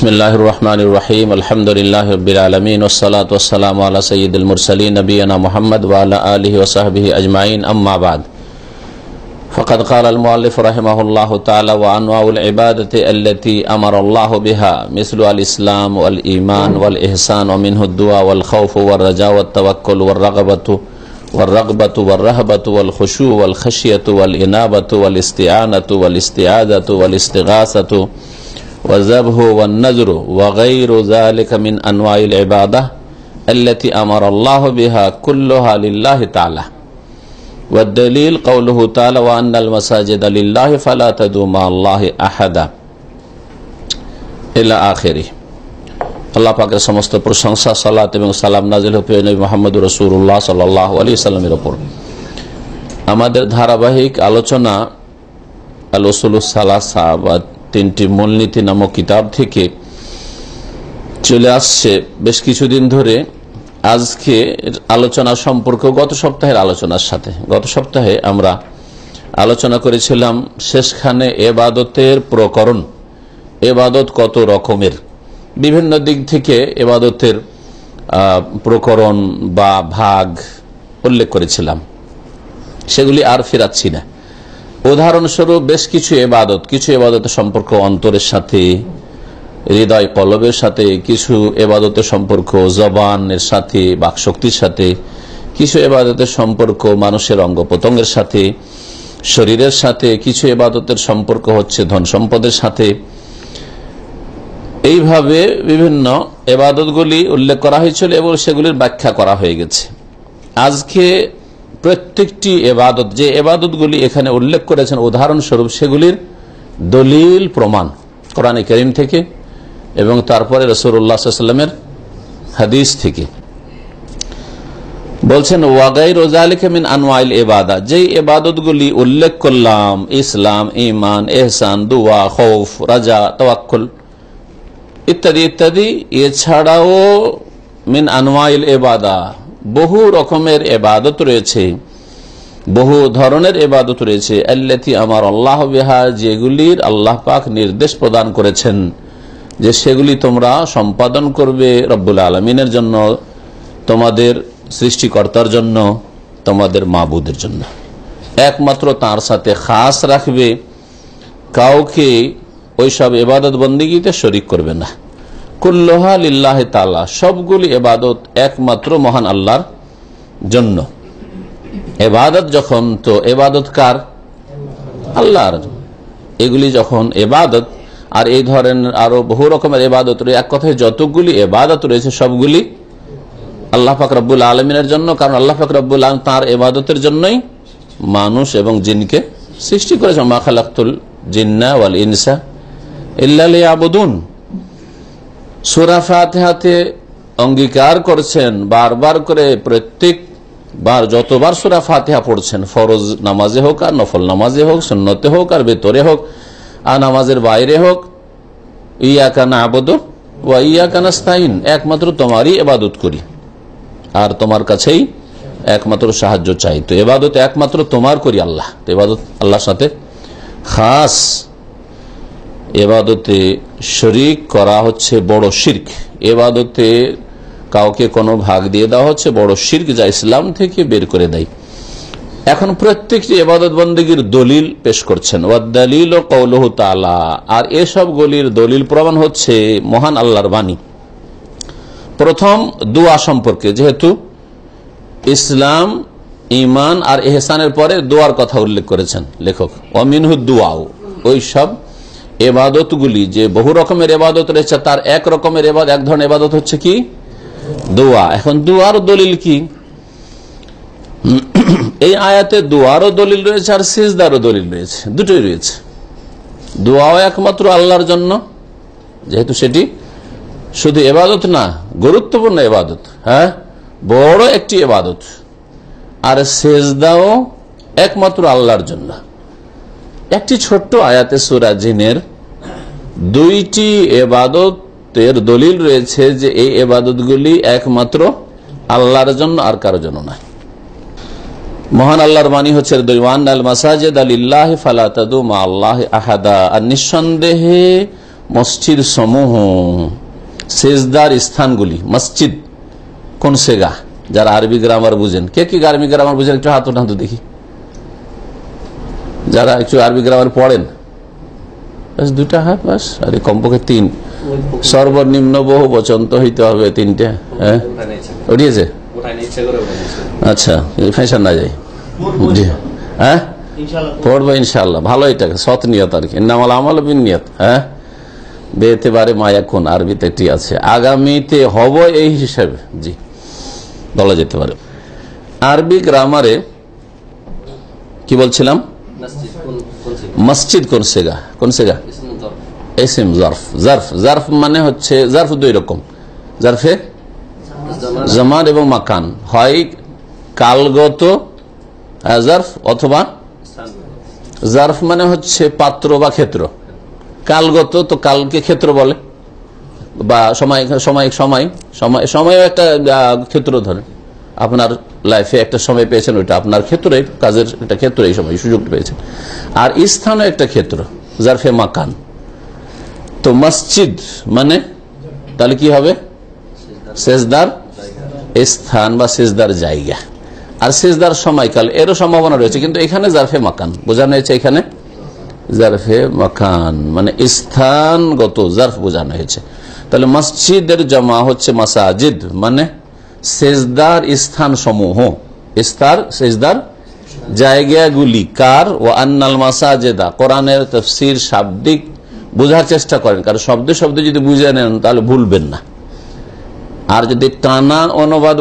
بسم الله الرحمن الرحيم الحمد لله رب العالمين والصلاة والسلام على سيد المرسلين نبينا محمد وعلى آله وصحبه أجمعين أما بعد فقد قال المؤلف رحمه الله تعالى وأنواع العبادة التي أمر الله بها مثل الإسلام والإيمان والإحسان ومنه الدعاء والخوف والرجاء والتوكل والرغبة والرغبة والرهبة والخشوع والخشية والإنابة والاستعانة والاستعادة والاستغاثة, والاستغاثة والذبح والنذر وغير ذلك من أنواع العبادة التي أمر الله بها كلها لله تعالى والدليل قوله تعالى وأن المساجد لله فلا تدعوا مع الله أحدا إلى آخره আল্লাহ পাকের সমস্ত প্রশংসা সালাত এবং সালাম নাজিল হুফিয়া নবী মোহাম্মদ রসুল্লাহ সাল্লাহ আলী সাল্লামের ওপর আমাদের ধারাবাহিক আলোচনা আলোসুল সালাসা বা তিনটি মূলনীতি নামক কিতাব থেকে চলে আসছে। বেশ কিছুদিন ধরে আজকে আলোচনা সম্পর্ক গত সপ্তাহের আলোচনার সাথে। গত সপ্তাহে আমরা আলোচনা করেছিলাম শেষখানে এবাদতের প্রকরণ, এবাদত কত রকমের। বিভিন্ন দিক থেকে এবাদতের প্রকরণ বা ভাগ উল্লেখ করেছিলাম। সেগুলি আর ফেরাচ্ছি না। উদাহরণস্বরূপ বেশ কিছু এবাদত কিছু এবাদতের সম্পর্ক অন্তরের সাথে, হৃদয় কলবের সাথে, কিছু এবাদতের সম্পর্ক জবানের সাথে, বাকশক্তির সাথে, কিছু এবাদতের সম্পর্ক মানুষের অঙ্গ প্রত্যঙ্গের সাথে, শরীরের সাথে, কিছু এবাদতের সম্পর্ক হচ্ছে ধন সম্পদের সাথে। এইভাবে বিভিন্ন এবাদতগুলি উল্লেখ করা হয়েছিল এবং সেগুলির ব্যাখ্যা করা হয়ে গেছে। আজকে প্রত্যেকটি এবাদত, যে এবাদতগুলি এখানে উল্লেখ করেছেন, উদাহরণস্বরূপ সেগুলির দলিল, প্রমাণ কোরআনে করিম থেকে এবং তারপরে রসুল্লাহামের হাদিস থেকে। বলছেন ওয়াগাই রোজালিক মিন আনোয়াইল এবাদা যেই এবাদতগুলি উল্লেখ করলাম, ইসলাম ইমান এহসান দুয়া, খৌফ, রাজা, তওয়াক্কুল, ইত্যাদি ইত্যাদি, এছাড়াও মিন আনোয়াইল এবাদা বহু রকমের এবাদত রয়েছে, বহু ধরনের এবাদত রয়েছে। আল্লাতি আমার আল্লাহ বিহা, যেগুলির আল্লাহ পাক নির্দেশ প্রদান করেছেন, যে সেগুলি তোমরা সম্পাদন করবে রব্বুল আলমিনের জন্য, তোমাদের সৃষ্টিকর্তার জন্য, তোমাদের মাবুদের জন্য। একমাত্র তার সাথে খাস রাখবে, কাউকে ওইসব এবাদত বন্দিগিতে শরিক করবে না। কুল্লোহা লিল্লাহ তালা সবগুলি এবাদত একমাত্র মহান আল্লাহর জন্য। এবাদত যখন, তো এবাদত কার? আল্লাহর। এগুলি যখন এবাদত আর এই ধরনের আরও বহু রকমের এবাদত রয়েছে এক কথায় যতগুলি এবাদত রয়েছে, সবগুলি আল্লাহ ফাকরাবুল আলমিনের জন্য, কারণ আল্লাহ ফাকরাবুল আলম তাঁর এবাদতের জন্যই মানুষ এবং জিনকে সৃষ্টি করেছে মা খালাক্তুল জিন্না ওয়াল ইনসা ইল্লা আবুদুন সুরা ফাতেহাতে অঙ্গীকার করছেন, বারবার করে প্রত্যেক বার, যতবার সুরা ফাতেহা পড়ছেন, ফরজ নামাজে হোক আর নফল নামাজে হোক, সুন্নতে হোক আর ভেতরে হোক, আর নামাজের বাইরে হোক ইয়া কানা আবদ ওয়া ইয়া কানা স্তাইন একমাত্র তোমারই এবাদত করি। আর তোমার কাছেই একমাত্র সাহায্য চাই। তো এবাদত একমাত্র তোমার করি আল্লাহ। এবাদত আল্লাহর সাথে খাস। এবাদতে শরিক করা হচ্ছে বড় শির্ক। এবাদতে কাউকে কোনো ভাগ দিয়ে দেওয়া হচ্ছে বড় শির্ক যা ইসলাম থেকে বের করে দেয়। এখন প্রত্যেকটি এবাদত বন্দীগীর দলিল পেশ করছেন। ওয়াদ্দালিল ও কৌলহ তালা আর এসব গলির দলিল প্রমাণ হচ্ছে মহান আল্লাহর বাণী। প্রথম দুয়া সম্পর্কে, যেহেতু ইসলাম ইমান আর এহসানের পরে দোয়ার কথা উল্লেখ করেছেন লেখক। অমিনহু দুয়াও। ওই সব এবাদতগুলি যে বহু রকমের এবাদত রয়েছে, তার এক রকমের এবাদ, এক ধরনের এবাদত হচ্ছে কি? দোয়া। এখন দুয়ার দলিল কি? এই আয়াতে দোয়ারও দলিল রয়েছে আর সিজদারও দলিল রয়েছে। দুটোই রয়েছে। দোয়াও একমাত্র আল্লাহর জন্য, যেহেতু সেটি শুধু এবাদত না, গুরুত্বপূর্ণ এবাদত হ্যাঁ? বড় একটি এবাদত। আর সেজদাও একমাত্র আল্লাহর জন্য। একটি ছোট্ট আয়াতে সুরা জিনের দুইটি এবাদতের দলিল রয়েছে যে এই এবাদতগুলি একমাত্র আল্লাহর জন্য আর কারও জন্য নয়। মহান আল্লাহর বাণী হচ্ছে দৈওয়ান আল মাসাজেদ আলিল্লাহ ফালাতাদু মা আল্লাহ আহাদা আর নিঃসন্দেহে মসজিদ সমূহ, সেজদার স্থানগুলি, মসজিদ, কোন সেগা? যারা আরবি গ্রামার বুঝেন। কে কি আরবি গ্রামার বুঝেন? একটু হাত উঠান দেখি। যারা একটু আরবি গ্রামার পড়েন বাস দুটা হাত, বাস। আরে কমপক্ষে তিন। সর্বনিম্ন বহু বচন তো হইতে হবে তিনটে হ্যাঁ? উঠিয়েছে? আচ্ছা ফ্যাশন না যাই জি। হ্যাঁ? পড়ব ইনশাল্লাহ ভালো এটা, সৎ নিয়ত আর কি। নামাল আমল বিন নিয়ত হ্যাঁ? বেতে বারে মায়া কোন আরবিতে একটি আছে। আগামীতে হব এই হিসাবে। জি। বলা যেতে পারে। আরবি গ্রামারে কি বলছিলাম? মসজিদ কোন সেগা? কোন সেগা? এসিম জার্ফ। জার্ফ জার্ফ মানে হচ্ছে, জার্ফ দুই রকম। জার্ফে? জামান এবং মাকান। হয় কালগত জার্ফ অথবা জার্ফ মানে হচ্ছে পাত্র বা ক্ষেত্র। কালগত তো কালকে ক্ষেত্র বলে। বা সময় সময় সময় সময়, সময়ও একটা ক্ষেত্র ধরেন আপনার লাইফে একটা সময় পেয়েছেন, ওইটা আপনার ক্ষেত্রে, কাজের একটা ক্ষেত্র এই সময় সুযোগ পেয়েছেন। আর স্থানও একটা ক্ষেত্র, জারফে মাকান। তো মসজিদ মানে তাহলে কি হবে? সেজদার স্থান বা সেজদার জায়গা। আর সেজদার সময়কাল, এরও সম্ভাবনা রয়েছে, কিন্তু এখানে জারফে মাকান। বোঝানো হয়েছে এখানে? জারফে মাকান মানে স্থানগত জারফ বোঝানো হয়েছে। তাহলে মসজিদের জমা হচ্ছে মাসাজিদ মানে সেজদার স্থান সমূহ ইস্তার সেজদার জায়গাগুলি কার? ও আন্নাল মাসাজেদা। কোরআনের তফসির শাব্দিক বোঝার চেষ্টা করেন। কারণ শব্দ শব্দ যদি বুঝে নেন, তাহলে ভুলবেন না। আর যদি টানা অনুবাদ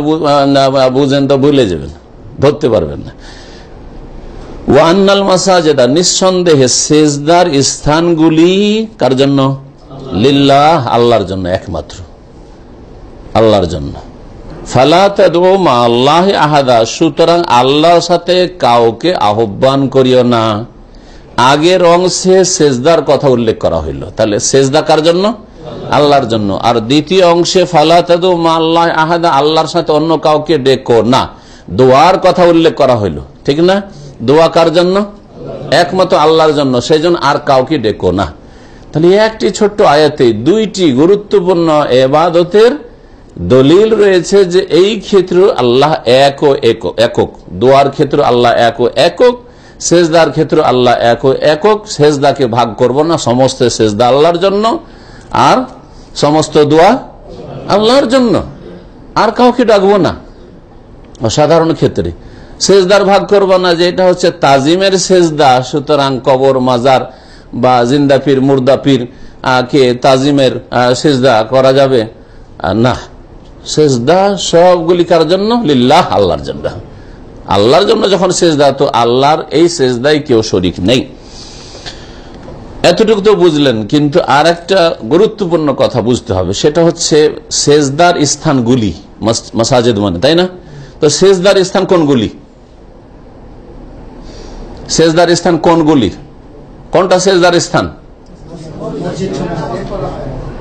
বুঝেন, তো ভুলে যাবেন। ধরতে পারবেন না। ওয়ান্নাল মাসাজেদা। নিঃসন্দেহে সেজদার স্থানগুলি কার জন্য? লিল্লাহ, আল্লাহর জন্য একমাত্র। আল্লাহর জন্য। আল্লাহ আহাদা, সুতরাং আল্লাহর সাথে কাউকে আহ্বান করিও না। আগের অংশে সেজদার কথা উল্লেখ করা হইল। তাহলে সেজদা কার জন্য? আল্লাহর জন্য। আর দ্বিতীয় অংশে ফালাতাদু মা আল্লাহ আহাদা, আল্লাহর সাথে অন্য কাউকে ডেকো না। দোয়ার কথা উল্লেখ করা হইল। ঠিক না? দোয়া কার জন্য? একমাত্র আল্লাহর জন্য। সেই জন্য আর কাউকে ডেকো না। তাহলে একটি ছোট্ট আয়াতে দুইটি গুরুত্বপূর্ণ এবাদতের দলিল রয়েছে যে এই ক্ষেত্র আল্লাহ এক ও একক দোয়ার ক্ষেত্র আল্লাহ এক ও একক, সেজদার ক্ষেত্র আল্লাহ এক ও একক। সেজদাকে ভাগ করব না, সমস্ত সেজদা আল্লাহর জন্য আর সমস্ত দোয়া আল্লাহর জন্য। আর কাউকে ডাকবো না। অসাধারণ ক্ষেত্রে। সেজদার ভাগ করব না, যে এটা হচ্ছে তাজিমের সেজদা, সুতরাং কবর, মাজার বা জিন্দা পীর, মুর্দা পীর কে তাজিমের সেজদা করা যাবে না। সেজদা সবগুলি কার জন্য? লিল্লাহ, আল্লাহর জন্য। আল্লাহর জন্য যখন সেজদা, তো আল্লাহর এই সেজদায় কেউ শরিক নেই। এতটুকু তো বুঝলেন, কিন্তু আর একটা গুরুত্বপূর্ণ কথা বুঝতে হবে। সেটা হচ্ছে সেজদার স্থানগুলি, মাস- মাসাজেদ মানে তাই না? তো সেজদার স্থান কোনগুলি? সেজদার স্থান কোনগুলি? কোনটা সেজদার স্থান?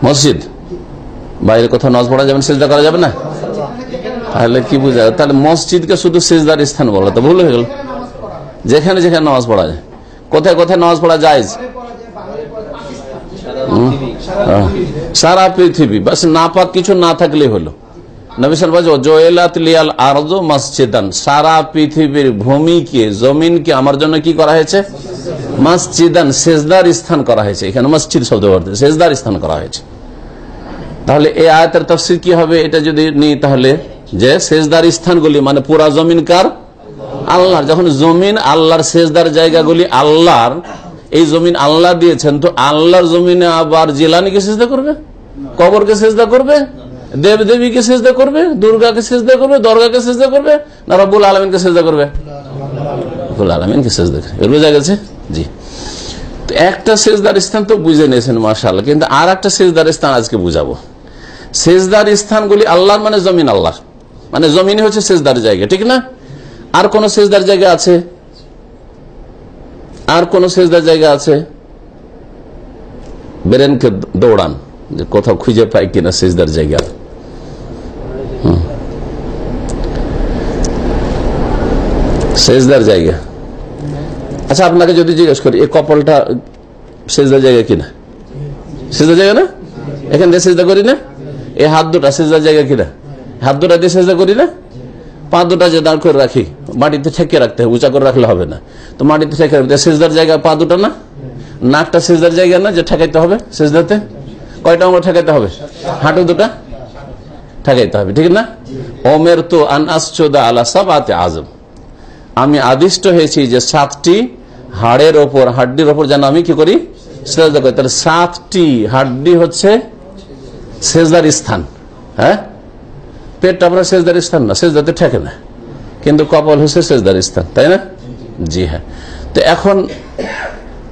মসজিদ। বাইরে কোথাও নজ পড়া যাবে সেজদা করা যাবে না? তাহলে কি বুঝা তাহলে মসজিদকে শুধু সেজদার স্থান বলা তো ভুল হয়ে গেল। যেখানে যেখানে নামাজ পড়া যায়। কোথায় কোথায় নামাজ পড়া যায়? আহ, সারা পৃথিবী বাস না পাক কিছু না থাকলে হলো। নবিসাল জয়েলাত লিয়াল আরজ মসজিদান। সারা পৃথিবীর ভূমিকে জমিনকে আমার জন্য কি করা হয়েছে? মসজিদান সেজদার স্থান করা হয়েছে। এখানে মসজিদ শব্দ সেজদার স্থান করা হয়েছে। তাহলে এই আয়াতের তফসির কি হবে? এটা যদি নিই তাহলে যে সেজদার স্থানগুলি মানে পুরা জমিন কার আল্লাহর, যখন জমিন আল্লাহর সেজদার জায়গাগুলি আল্লাহর, এই জমিন আল্লাহ দিয়েছেন, তো আল্লাহর জমিনে আবার জিলানিকে সেজদা করবে? কবরকে সেজদা করবে? দেব দেবীকে সেজদা করবে? দুর্গাকে সেজদা করবে? দর্গাকে সেজদা করবে? না রব্বুল আলমিনকে সেজদা করবে? রব্বুল আলমিনকে সেজদা করবে। এর বোঝা গেছে? জি। একটা সেজদার স্থান তো বুঝে নিয়েছেন মার্শাল কিন্তু আর একটা সেজদার স্থান আজকে বুঝাবো। সেজদার স্থানগুলি আল্লাহর মানে জমিন আল্লাহ। মানে জমিনই হচ্ছে সেজদার জায়গা, ঠিক না? আর কোন সেজদার জায়গা আছে? আর কোন সেজদার জায়গা আছে? বেরেনকে দৌড়ান, যে কোথাও খুঁজে পাই কিনা সেজদার জায়গা। সেজদার জায়গা। আচ্ছা আপনাকে যদি জিজ্ঞেস করি এই কপালটা সেজদার জায়গা কিনা? সেজদার জায়গা না? এখান দিয়ে সেজদা করি না? এই হাত দুটা সেজদার জায়গা কিনা? হাত দুটা দিয়ে সেজদা করি না? পা দুটা যে দাঁড় করে রাখি, মাটিতে ঠেকে রাখতে হবে, উঁচা করে রাখলে হবে না। তো মাটিতে ঠেকে রাখতে সেজদার জায়গা পা দুটা না? নাকটা সেজদার জায়গা না যে ঠেকাইতে হবে সেজদাতে? কয়টা অঙ্গ ঠেকাইতে হবে? হাঁটু দুটা ঠেকাইতে হবে, ঠিক না? ওমের তো আন আসচোদা আলা সাবাতে আজম। আমি আদিষ্ট হয়েছি যে সাতটি হাড়ের ওপর, হাড্ডির ওপর যেন আমি কি করি? সেজদা করি। তাহলে সাতটি হাড্ডি হচ্ছে সেজদার স্থান হ্যাঁ? পেটটা আপনার সেজদার স্থান না, সেজদাতে ঠেকে না। কিন্তু কপাল হচ্ছে সেজদার স্থান, তাই না? জি হ্যাঁ। তো এখন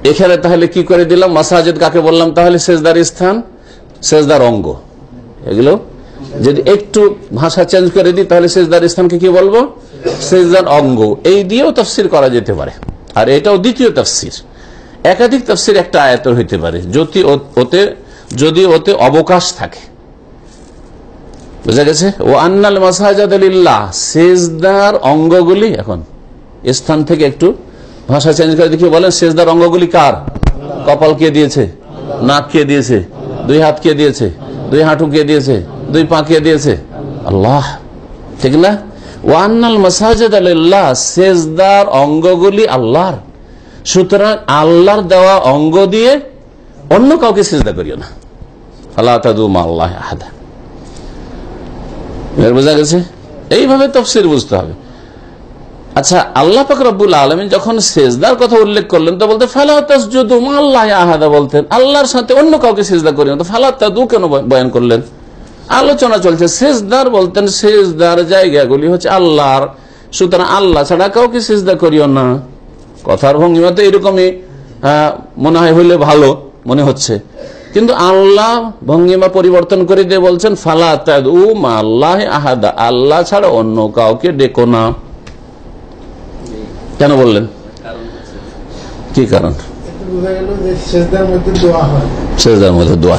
এখানে তাহলে কি করে দিলাম? মাসাজিদ কাকে বললাম? তাহলে সেজদার স্থান, সেজদার অঙ্গ। এগুলো যদি একটু ভাষা চেঞ্জ করে দিই, তাহলে সেজদার স্থানকে কি বলব? সেজদার অঙ্গ। এই দিয়েও তফসির করা যেতে পারে। আর এটাও দ্বিতীয় তফসির। একাধিক তফসির একটা আয়তর হইতে পারে। যদি ওতে যদি ওতে অবকাশ থাকে। বুঝা গেছে? ও আন্নাল মাসাজাদ সেজদার অঙ্গগুলি এখন স্থান থেকে একটু ভাষা চেঞ্জ করে দেখি বলেন, সেজদার অঙ্গগুলি কার? কপাল কে দিয়েছে? নাক কে দিয়েছে? দুই হাত কে দিয়েছে? দুই হাঁটু কে দিয়েছে? দুই পা কে দিয়েছে? আল্লাহ, ঠিক না? ওয়ান্নাল মাসাজাদ আল্লাহ সেজদার অঙ্গগুলি আল্লাহর। সুতরাং আল্লাহর দেওয়া অঙ্গ দিয়ে অন্য কাউকে সেজদা করিও না। আল্লাহ আহাদা। বোঝা গেছে? এইভাবে তফসির বুঝতে হবে। আচ্ছা আল্লাহ পাক রব্বুল আলমিন যখন সেজদার কথা উল্লেখ করলেন, তো বলতে আল্লাহ আহাদা বলতেন। আল্লাহর সাথে অন্য কাউকে সেজদা করি না। তো কেন বয়ান করলেন? আলোচনা চলছে, সেজদার বলতেন, সেজদার জায়গাগুলি হচ্ছে আল্লাহর। সুতরাং আল্লাহ ছাড়া কাউকে সেজদা করিও না। কথার ভঙ্গিমা তো এরকমই মনে হয় হইলে ভালো। মনে হচ্ছে। কিন্তু আল্লাহ ভঙ্গিমা পরিবর্তন করে দিয়ে বলছেন, ফালা আল্লাহ আহাদা, আল্লাহ ছাড়া অন্য কাউকে ডেকো না। কেন বললেন? কি কারণ? সেজদার মধ্যে দোয়া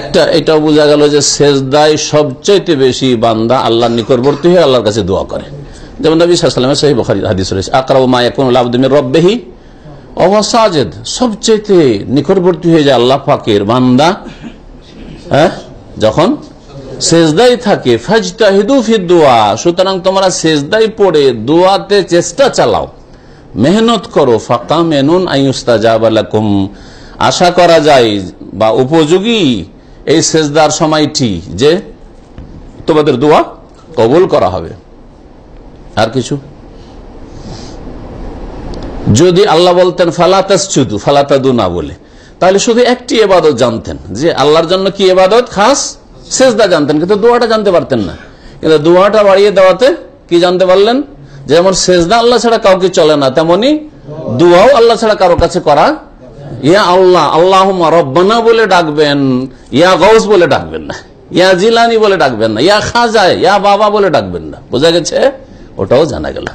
একটা, এটাও বোঝা গেল যে সেজদায় সবচাইতে বেশি বান্দা আল্লাহর নিকটবর্তী হয়ে আল্লাহর কাছে দোয়া করে। যেমন নবী সাল্লামের সহি বখারি হাদিস রয়েছে, আকরাব মা এখন আব্দুমির রব্বেহি অবাসাজেদ সবচাইতে নিকটবর্তী হয়ে যায় আল্লাহ পাকের বান্দা। হ্যাঁ? যখন সেজদাই থাকে, ফাজতাহিদু ফি দোয়া, সুতরাং তোমরা সেজদাই পড়ে দোয়াতে চেষ্টা চালাও। মেহনত করো ফাঁকা মেনুন আইস্তাজাবালাকুম আশা করা যায় বা উপযোগী এই সেজদার সময়টি যে তোমাদের দোয়া কবুল করা হবে। আর কিছু? যদি আল্লাহ বলতেন ফালাতাস চুদু ফালাতাদু না বলে। তাহলে শুধু একটি এবাদত জানতেন, যে আল্লাহর জন্য কি এবাদত? খাস সেজদা জানতেন, কিন্তু দোয়াটা জানতে পারতেন না। কিন্তু দোয়াটা বাড়িয়ে দেওয়াতে কি জানতে পারলেন? যেমন সেজদা আল্লাহ ছাড়া কাউকে চলে না, তেমনি দোয়াও আল্লাহ ছাড়া কারও কাছে করা। ইয়া আল্লাহ আল্লাহ রব্বানা বলে ডাকবেন, ইয়া গৌস বলে ডাকবেন না, ইয়া জিলানি বলে ডাকবেন না, ইয়া খাজায় ইয়া বাবা বলে ডাকবেন না। বোঝা গেছে? ওটাও জানা গেল।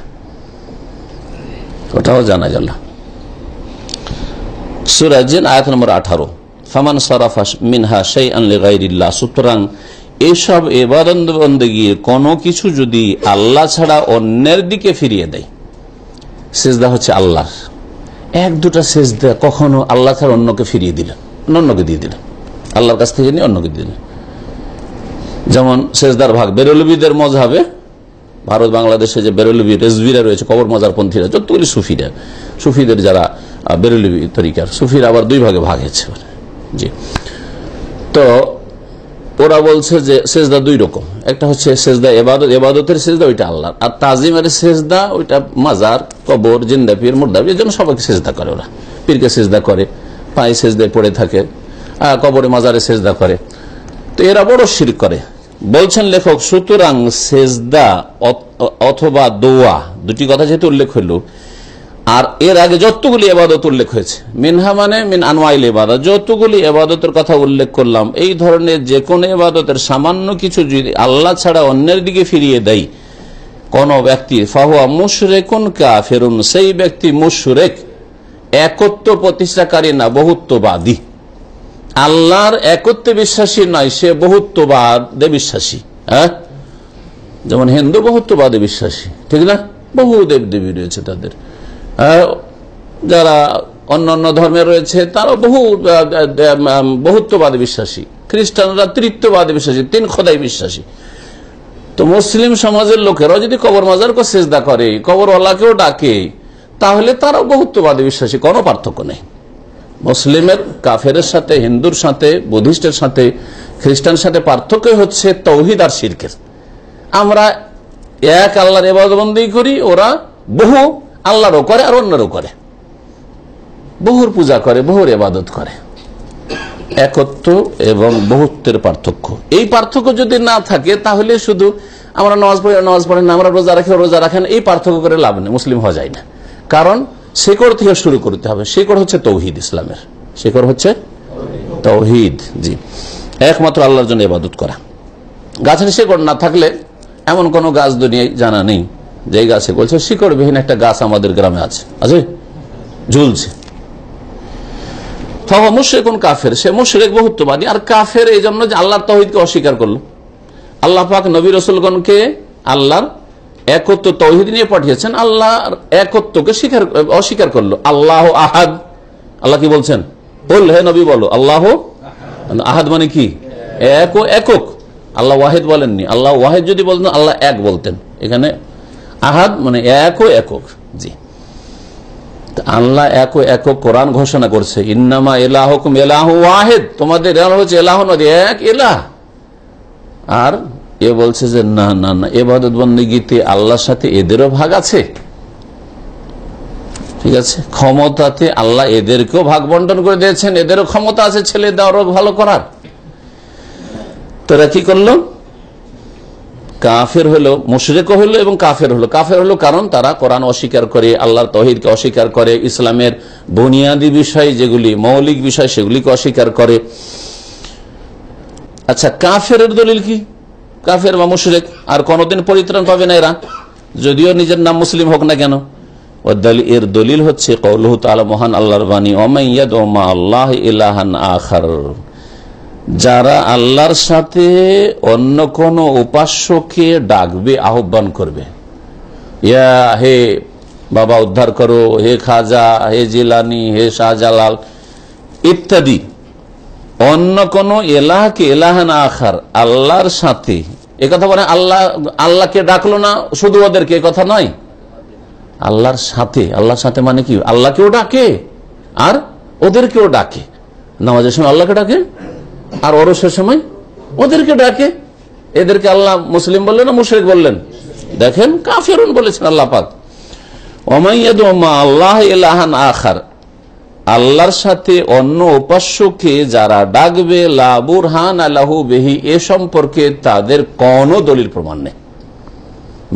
ওটাও জানা গেল। সুরাজিন আয়াত নম্বর আঠারো। ফামান সরাফা মিনহা সেই আনলে গাইরিল্লাহ সুতরাং এসব এবাদন্দগির কোনো কিছু যদি আল্লাহ ছাড়া অন্যের দিকে ফিরিয়ে দেয়, সেজদা হচ্ছে আল্লাহর। এক দুটা সেজদা কখনো আল্লাহ ছাড়া অন্যকে ফিরিয়ে দিলেন অন্যকে দিয়ে দিলেন আল্লাহর কাছ থেকে নিয়ে অন্যকে দিলেন যেমন সেজদার ভাগ বেরলবিদের মজাবে ভারত বাংলাদেশে যে বেরলবি রেজবিরা রয়েছে কবর মজার পন্থীরা যতগুলি সুফিরা সুফিদের যারা বেরলবি তরিকার, সুফিরা আবার দুই ভাগে ভাগ হয়েছে জি। তো ওরা বলছে যে সেজদা দুই রকম। একটা হচ্ছে সেজদা এবাদত, এবাদতের সেজদা ওইটা আল্লাহ আর তাজিমের সেজদা ওইটা মাজার, কবর, জিন্দা, পীর, মুর্দা এর জন্য সবাইকে সেজদা করে ওরা। পীরকে সেজদা করে, পায়ে সেজদায় পড়ে থাকে কবরে মাজারে সেজদা করে। তো এরা বড় শির করে। বলছেন লেখক, সুতরাং সেজদা অথ- অথবা দোয়া, দুটি কথা যেহেতু উল্লেখ হইল, আর এর আগে যতগুলি এবাদত উল্লেখ হয়েছে, মিনহা মানে মিন আনওয়াইল এবাদত যতগুলি এবাদতের কথা উল্লেখ করলাম, এই ধরনের যে কোনো এবাদতের সামান্য কিছু যদি আল্লাহ ছাড়া অন্যের দিকে ফিরিয়ে দেয়, কোন ব্যক্তি, ফাহুয়া মুশরেকুন কাফেরুন, সেই ব্যক্তি মুশরেক, একত্ব প্রতিষ্ঠাকারী না বহুত্ববাদী। আল্লাহর একত্রে বিশ্বাসী নয় সে বহুত্ববাদে বিশ্বাসী হ্যাঁ? যেমন হিন্দু বহুত্ববাদে বিশ্বাসী ঠিক না? বহু দেব দেবী রয়েছে তাদের। যারা অন্য অন্য ধর্মে রয়েছে তারাও বহু আহ, বিশ্বাসী। খ্রিস্টানরা তৃত্ববাদী বিশ্বাসী তিন খোদাই বিশ্বাসী। তো মুসলিম সমাজের লোকেরাও যদি কবর মাজারকে সেজদা করে কবরওয়ালাকেও ডাকে তাহলে তারাও বহুত্ববাদে বিশ্বাসী কোনো পার্থক্য নেই। মুসলিমের কাফের সাথে, হিন্দুর সাথে, বুদ্ধিস্টের সাথে খ্রিস্টান সাথে পার্থক্য হচ্ছে তৌহিদ আর শিরকের। আমরা এক আল্লাহর এবাদবন্দি করি, ওরা বহু আল্লাহরও করে আর অন্যরও করে। বহুর পূজা করে, বহুর এবাদত করে। একত্ব এবং বহুত্বের পার্থক্য। এই পার্থক্য যদি না থাকে, তাহলে শুধু আমরা নামাজ পড়ি, নামাজ পড়েন আমরা রোজা রাখি, রোজা রাখেন এই পার্থক্য করে লাভ নেই, মুসলিম হওয়া যায় না। কারণ শেকড় থেকে শুরু করতে হবে। শেকড় হচ্ছে তৌহিদ ইসলামের। শেকড় হচ্ছে তৌহিদ, জি। একমাত্র আল্লাহর জন্য ইবাদত করা। গাছের শিকড় না থাকলে এমন কোন গাছ দুনিয়ায় জানা নেই। যে গাছে বলছে, শিকড়বিহীন একটা গাছ আমাদের গ্রামে আছে। আছে? ঝুলছে। ফাহা মুশরিকুন কাফের। সে মুশরিক বহুত্ববাদী। আর কাফের এই জন্য যে আল্লাহর তহিদকে অস্বীকার করল। আল্লাহ পাক নবী রসুলগণকে আল্লাহর একত্ব তৌহিদ নিয়ে পাঠিয়েছেন আল্লাহর একত্বকে স্বীকার, অস্বীকার করল। আল্লাহ আহাদ। আল্লাহ কি বলছেন? বল, হে নবী বলো, আল্লাহ আহাদ মানে কি? এক ও একক। আল্লাহ ওয়াহেদ বলেননি। আল্লাহ ওয়াহেদ যদি বলতেন, আল্লাহ এক বলতেন। এখানে আহাদ মানে এক ও একক। জি। আল্লাহ এক ও একক কোরআন ঘোষণা করছে, ইন্নামা এলাহকুম এলাহ ওয়াহেদ। তোমাদের এলাহ হচ্ছে এলাহ নদী এক এলাহ। আর এ বলছে যে, না না না, এবাদত বন্দীগীতে আল্লাহর সাথে এদেরও ভাগ আছে? ঠিক আছে? ক্ষমতাতে আল্লাহ এদেরকেও ভাগ বন্টন করে দিয়েছেন, এদেরও ক্ষমতা আছে, ছেলে দেওয়ারও ভালো করার। তোরা কি করল? কাফের হলো মুশরেক হলো এবং কাফের হলো। কাফের হলো কারণ তারা কোরআন অস্বীকার করে, আল্লাহর তহিদকে অস্বীকার করে, ইসলামের বুনিয়াদী বিষয় যেগুলি, মৌলিক বিষয় সেগুলিকে অস্বীকার করে। আচ্ছা কাফের দলিল কি? কাফের বা মুশরেক, আর কোনদিন পরিত্রাণ পাবে না এরা। যদিও নিজের নাম মুসলিম হোক না কেন। এর দলিল হচ্ছে মহান আল্লাহর আল্লাহ যারা আল্লাহর সাথে অন্য কোন উপাস্যকে ডাকবে, আহ্বান করবে। ইয়া হে বাবা, উদ্ধার করো, হে খাজা, হে জিলানি, হে শাহজালাল, ইত্যাদি। অন্য কোন এলাহকে এলাহান আখার, আল্লাহর সাথে কথা বলে আল্লাহ আল্লাহকে ডাকলো না? শুধু ওদেরকে কথা নয়। আল্লাহর সাথে আল্লাহর সাথে মানে কি? আল্লাহকেও ডাকে, আর ওদেরকেও ডাকে। নামাজের সময় আল্লাহকে ডাকে, আর ওরসের সময় ওদেরকে ডাকে। এদেরকে আল্লাহ মুসলিম বললেন না মুশরিক বললেন? দেখেন কাফেরুন বলেছেন আল্লাহ পাক। ওমাইয়াদ আল্লাহ এলাহান আখার। আল্লাহর সাথে অন্য উপাস্যকে যারা ডাকবে লাবুরহান আল্লাহ বেহি, এ সম্পর্কে তাদের কোন দলিল প্রমাণ নেই।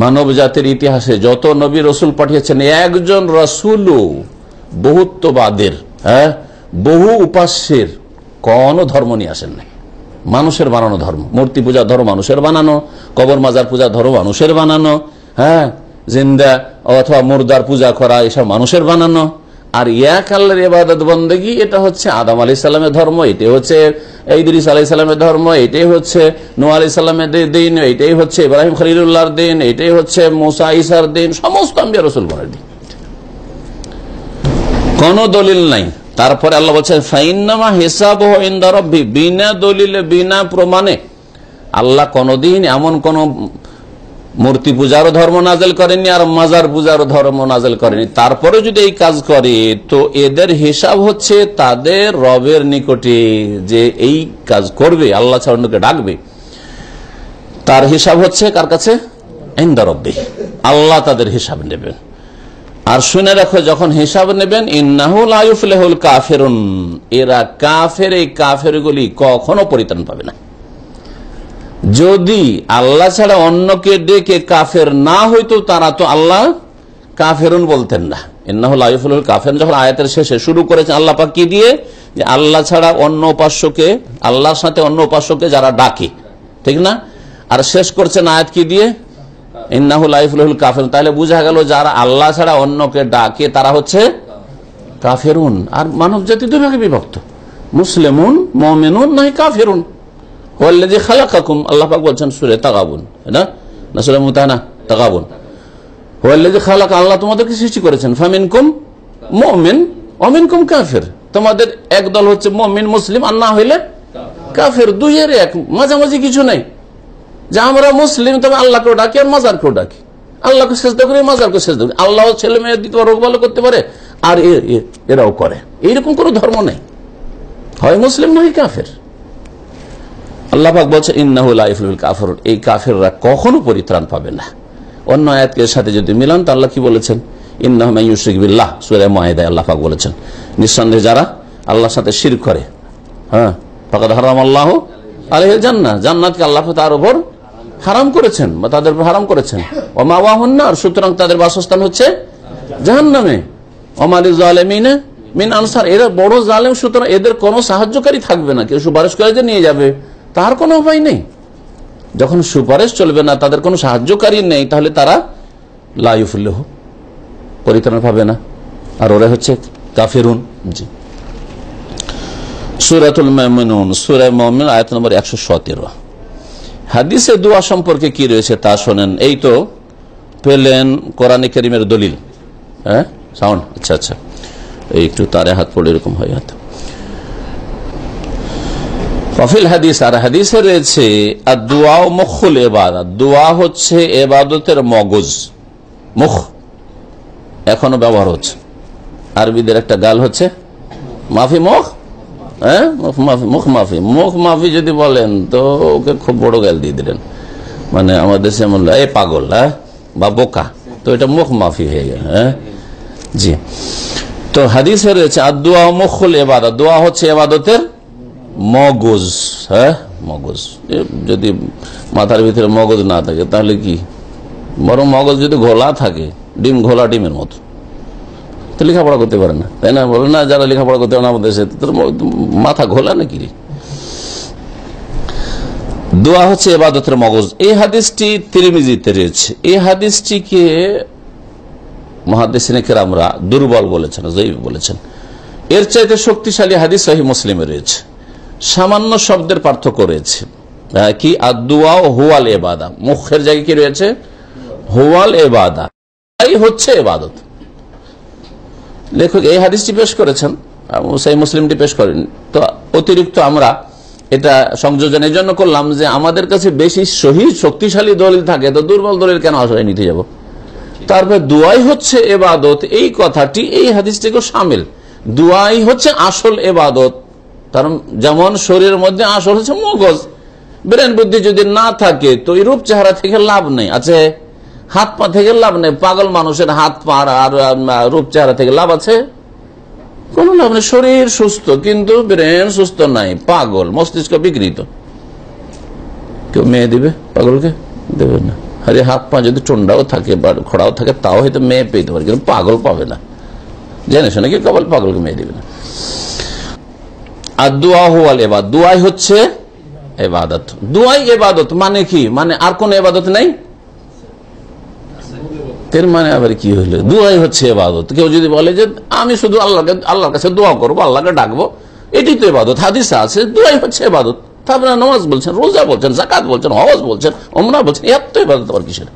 মানব জাতির ইতিহাসে যত নবী রসুল পাঠিয়েছেন, একজন রসুলও বহুত্ববাদের হ্যাঁ বহু উপাস্যের কোন ধর্ম নিয়ে আসেন নাই। মানুষের বানানো ধর্ম, মূর্তি পূজা ধর্ম মানুষের বানানো, কবর মাজার পূজা ধর্ম মানুষের বানানো হ্যাঁ জিন্দা অথবা মুর্দার পূজা করা, এসব মানুষের বানানো। আর এক আল্লাহর ইবাদত বন্দেগী, এটা হচ্ছে আদম আলি সাল্লামের ধর্ম, এটাই হচ্ছে ইদরিস আলাই সাল্লামের ধর্ম, এটাই হচ্ছে নু আলি সাল্লামের দিন, এটাই হচ্ছে ইব্রাহিম খলিলুল্লাহর দিন, এটাই হচ্ছে মোসা ইসার দিন, সমস্ত আম্বিয়া রসুল বলেন কোন দলিল নাই। তারপরে আল্লাহ বলছেন ফাইনামা হিসাব রব্বি, বিনা দলিলে, বিনা প্রমাণে আল্লাহ কোনদিন এমন কোন মূর্তি পূজারও ধর্ম নাজেল করেনি আর মাজার পূজারও ধর্ম নাজেল করেনি তারপরে যদি এই কাজ করে, তো এদের হিসাব হচ্ছে তাদের রবের নিকটে যে এই কাজ করবে, আল্লাহ ছাড়কে ডাকবে। তার হিসাব হচ্ছে কার কাছে? ইন্দা রব্বি আল্লাহ তাদের হিসাব নেবেন। আর শুনে রাখো, যখন হিসাব নেবেন ইন্নাহুল আয়ুফলেহুল কাফেরুন। এরা কাফের, এই কাফের গুলি কখনো পরিত্রাণ পাবে না। যদি আল্লাহ ছাড়া অন্যকে ডেকে কাফের না হইতো, তারা তো আল্লাহ কাফেরুন বলতেন না। ইন্নাহুল আয়ুফুল কাফের যখন আয়াতের শেষে শুরু করেছেন আল্লাহ পাক কি দিয়ে? যে আল্লাহ ছাড়া অন্য উপাস্যকে, আল্লাহর সাথে অন্য উপাস্যকে যারা ডাকে। ঠিক না? আর শেষ করছেন আয়াত কি দিয়ে? ইন্নাহুল আইফুল কাফের তাহলে বোঝা গেল যারা আল্লাহ ছাড়া অন্যকে ডাকে, তারা হচ্ছে কাফেরুন। আর মানব জাতি দুই ভাগে বিভক্ত। মুসলিমুন, মমেনুন নাই কাফেরুন। আল্লাহ বলছেন না? আল্লাহ তোমাদেরকে সৃষ্টি করেছেন, ফামিনকুম অমিনকুম কাফের। তোমাদের হচ্ছে মুসলিম এক, মাঝামাঝি কিছু নেই। যে আমরা মুসলিম, তবে আল্লাহকেও ডাকি আর মাজারকেও ডাকি। আল্লাহকে চেষ্টা করি, মাজারকে চেষ্টা করি। আল্লাহ ছেলে মেয়ে দিতে রোগ ভালো করতে পারে, আর এরাও করে। এইরকম কোনো ধর্ম নেই। হয় মুসলিম নয় কাফের। আল্লাহ পাক বলছে ইন্নাহুল কাফর এই কাফেররা কখনো পরিত্রাণ পাবে না। অন্য আয়াতের সাথে যদি মিলান, তো আল্লাহ কি বলেছেন? ইন্নাহমাইশিক বিল্লাহ। সুরে মাহেদায় আল্লাহ বলেছেন। নিঃসন্দেহে যারা আল্লাহর সাথে শির করে হ্যাঁ ফাকাদ হারাম আল্লাহ আলহ জান্নাত জান্নাতকে আল্লাহ তার উপর হারাম করেছেন বা তাদের হারাম করেছেন। ও মা ওয়াহুন্নার সুতরাং তাদের বাসস্থান হচ্ছে জাহান্নামে। অমালি জালেমিনে মিন আনসার এরা বড় জালেম, সুতরাং এদের কোনো সাহায্যকারী থাকবে না। কেউ সুপারিশ করে যে নিয়ে যাবে। তার কোনো উপায় নেই। যখন সুপারিশ চলবে না, তাদের কোনো সাহায্যকারী নেই, তাহলে তারা লাইফুল্লহ পরিত্রাণ পাবে না। আর ওরা হচ্ছে কাফেরুন। জি। সুরাতুল মেমনুন সুরায় মমিন আয়াত নম্বর একশো সতেরো। হাদিসে দোয়া সম্পর্কে কি রয়েছে তা শোনেন। এই তো পেলেন কোরআন করিমের দলিল। হ্যাঁ? সাউন্ড? আচ্ছা আচ্ছা। এই একটু তারে হাত পড়ে এরকম হয়, হাত। কফিল হাদিস, আর হাদিসে রয়েছে আর দোয়া ও মুখুল এবাদত দোয়া হচ্ছে এবাদতের মগজ, মুখ, এখনও ব্যবহার হচ্ছে। আরবিদের একটা গাল হচ্ছে, মাফি মুখ হ্যাঁ? মুখ মাফি মুখ মাফি। মুখ মাফি যদি বলেন, তো ওকে খুব বড় গাল দিয়ে দিলেন। মানে আমাদের দেশে বলল এ পাগল হ্যাঁ? বা বোকা। তো এটা মুখ মাফি হয়ে গেল হ্যাঁ? জি। তো হাদিসে রয়েছে আর দোয়া মুখুল এবাদত দোয়া হচ্ছে এবাদতের মগজ হ্যাঁ? মগজ। যদি মাথার ভিতরে মগজ না থাকে, তাহলে কি? বরং মগজ যদি ঘোলা থাকে, ডিম ঘোলা ডিমের মতো। তো লেখাপড়া করতে পারে না, তাই না? বলে, না, যারা লেখাপড়া করতে পারে না আমাদের তোর মাথা ঘোলা নাকি রে? দোয়া হচ্ছে এবাদতের মগজ। এই হাদিসটি তিরিমিজিতে রয়েছে। এই হাদিসটিকে মহাদিসিনেকের আমরা দুর্বল বলেছেন জৈব বলেছেন। এর চাইতে শক্তিশালী হাদিস সহি মুসলিমে রয়েছে। সামান্য শব্দের পার্থক্য রয়েছে। কি? আদুয়া ও হুয়াল এবাদা মুখের জায়গায় কি রয়েছে? হুয়াল এবাদা এই হচ্ছে এবাদত লেখক এই হাদিসটি পেশ করেছেন সেই মুসলিমটি পেশ করেন। তো অতিরিক্ত আমরা এটা সংযোজনের জন্য করলাম যে আমাদের কাছে বেশি সহি, শক্তিশালী দলিল থাকে, তো দুর্বল দলিল কেন আশ্রয় নিতে যাব? তারপরে দুয়াই হচ্ছে এবাদত এই কথাটি, এই হাদিসটিকে সামিল। দুয়াই হচ্ছে আসল এবাদত কারণ যেমন শরীরের মধ্যে আসল হচ্ছে মগজ, ব্রেন বুদ্ধি যদি না থাকে, তো এই রূপ চেহারা থেকে লাভ নেই। আছে? হাত পা থেকে লাভ নেই। পাগল মানুষের হাত পা আর রূপ চেহারা থেকে লাভ আছে? কোন লাভ নেই। শরীর সুস্থ, কিন্তু ব্রেন সুস্থ নাই। পাগল, মস্তিষ্ক বিকৃত কেউ মেয়ে দিবে পাগলকে? দেবে না। আরে হাত পা যদি টন্ডাও থাকে বা খড়াও থাকে, তাও হয়তো মেয়ে পেতে পারে কিন্তু পাগল পাবে না। জেনে শুনে কি কেবল পাগলকে মেয়ে দিবে না। আর দোয়া হওয়াল এবার দোয়াই হচ্ছে এবাদত দোয়াই এবাদত মানে কি? মানে আর কোন এবাদত নেই? এর মানে আবার কি হইল দোয়াই হচ্ছে এবাদত কেউ যদি বলে যে আমি শুধু আল্লাহকে, আল্লাহর কাছে দোয়া করব, আল্লাহকে ডাকবো এটি তো এবাদত হাদিসা আছে, দোয়াই হচ্ছে এবাদত তারপরে নামাজ বলছেন, রোজা বলছেন জাকাত বলছেন হওয়াজ বলছেন ওমরা বলছেন, এত এবাদত আবার কিসের?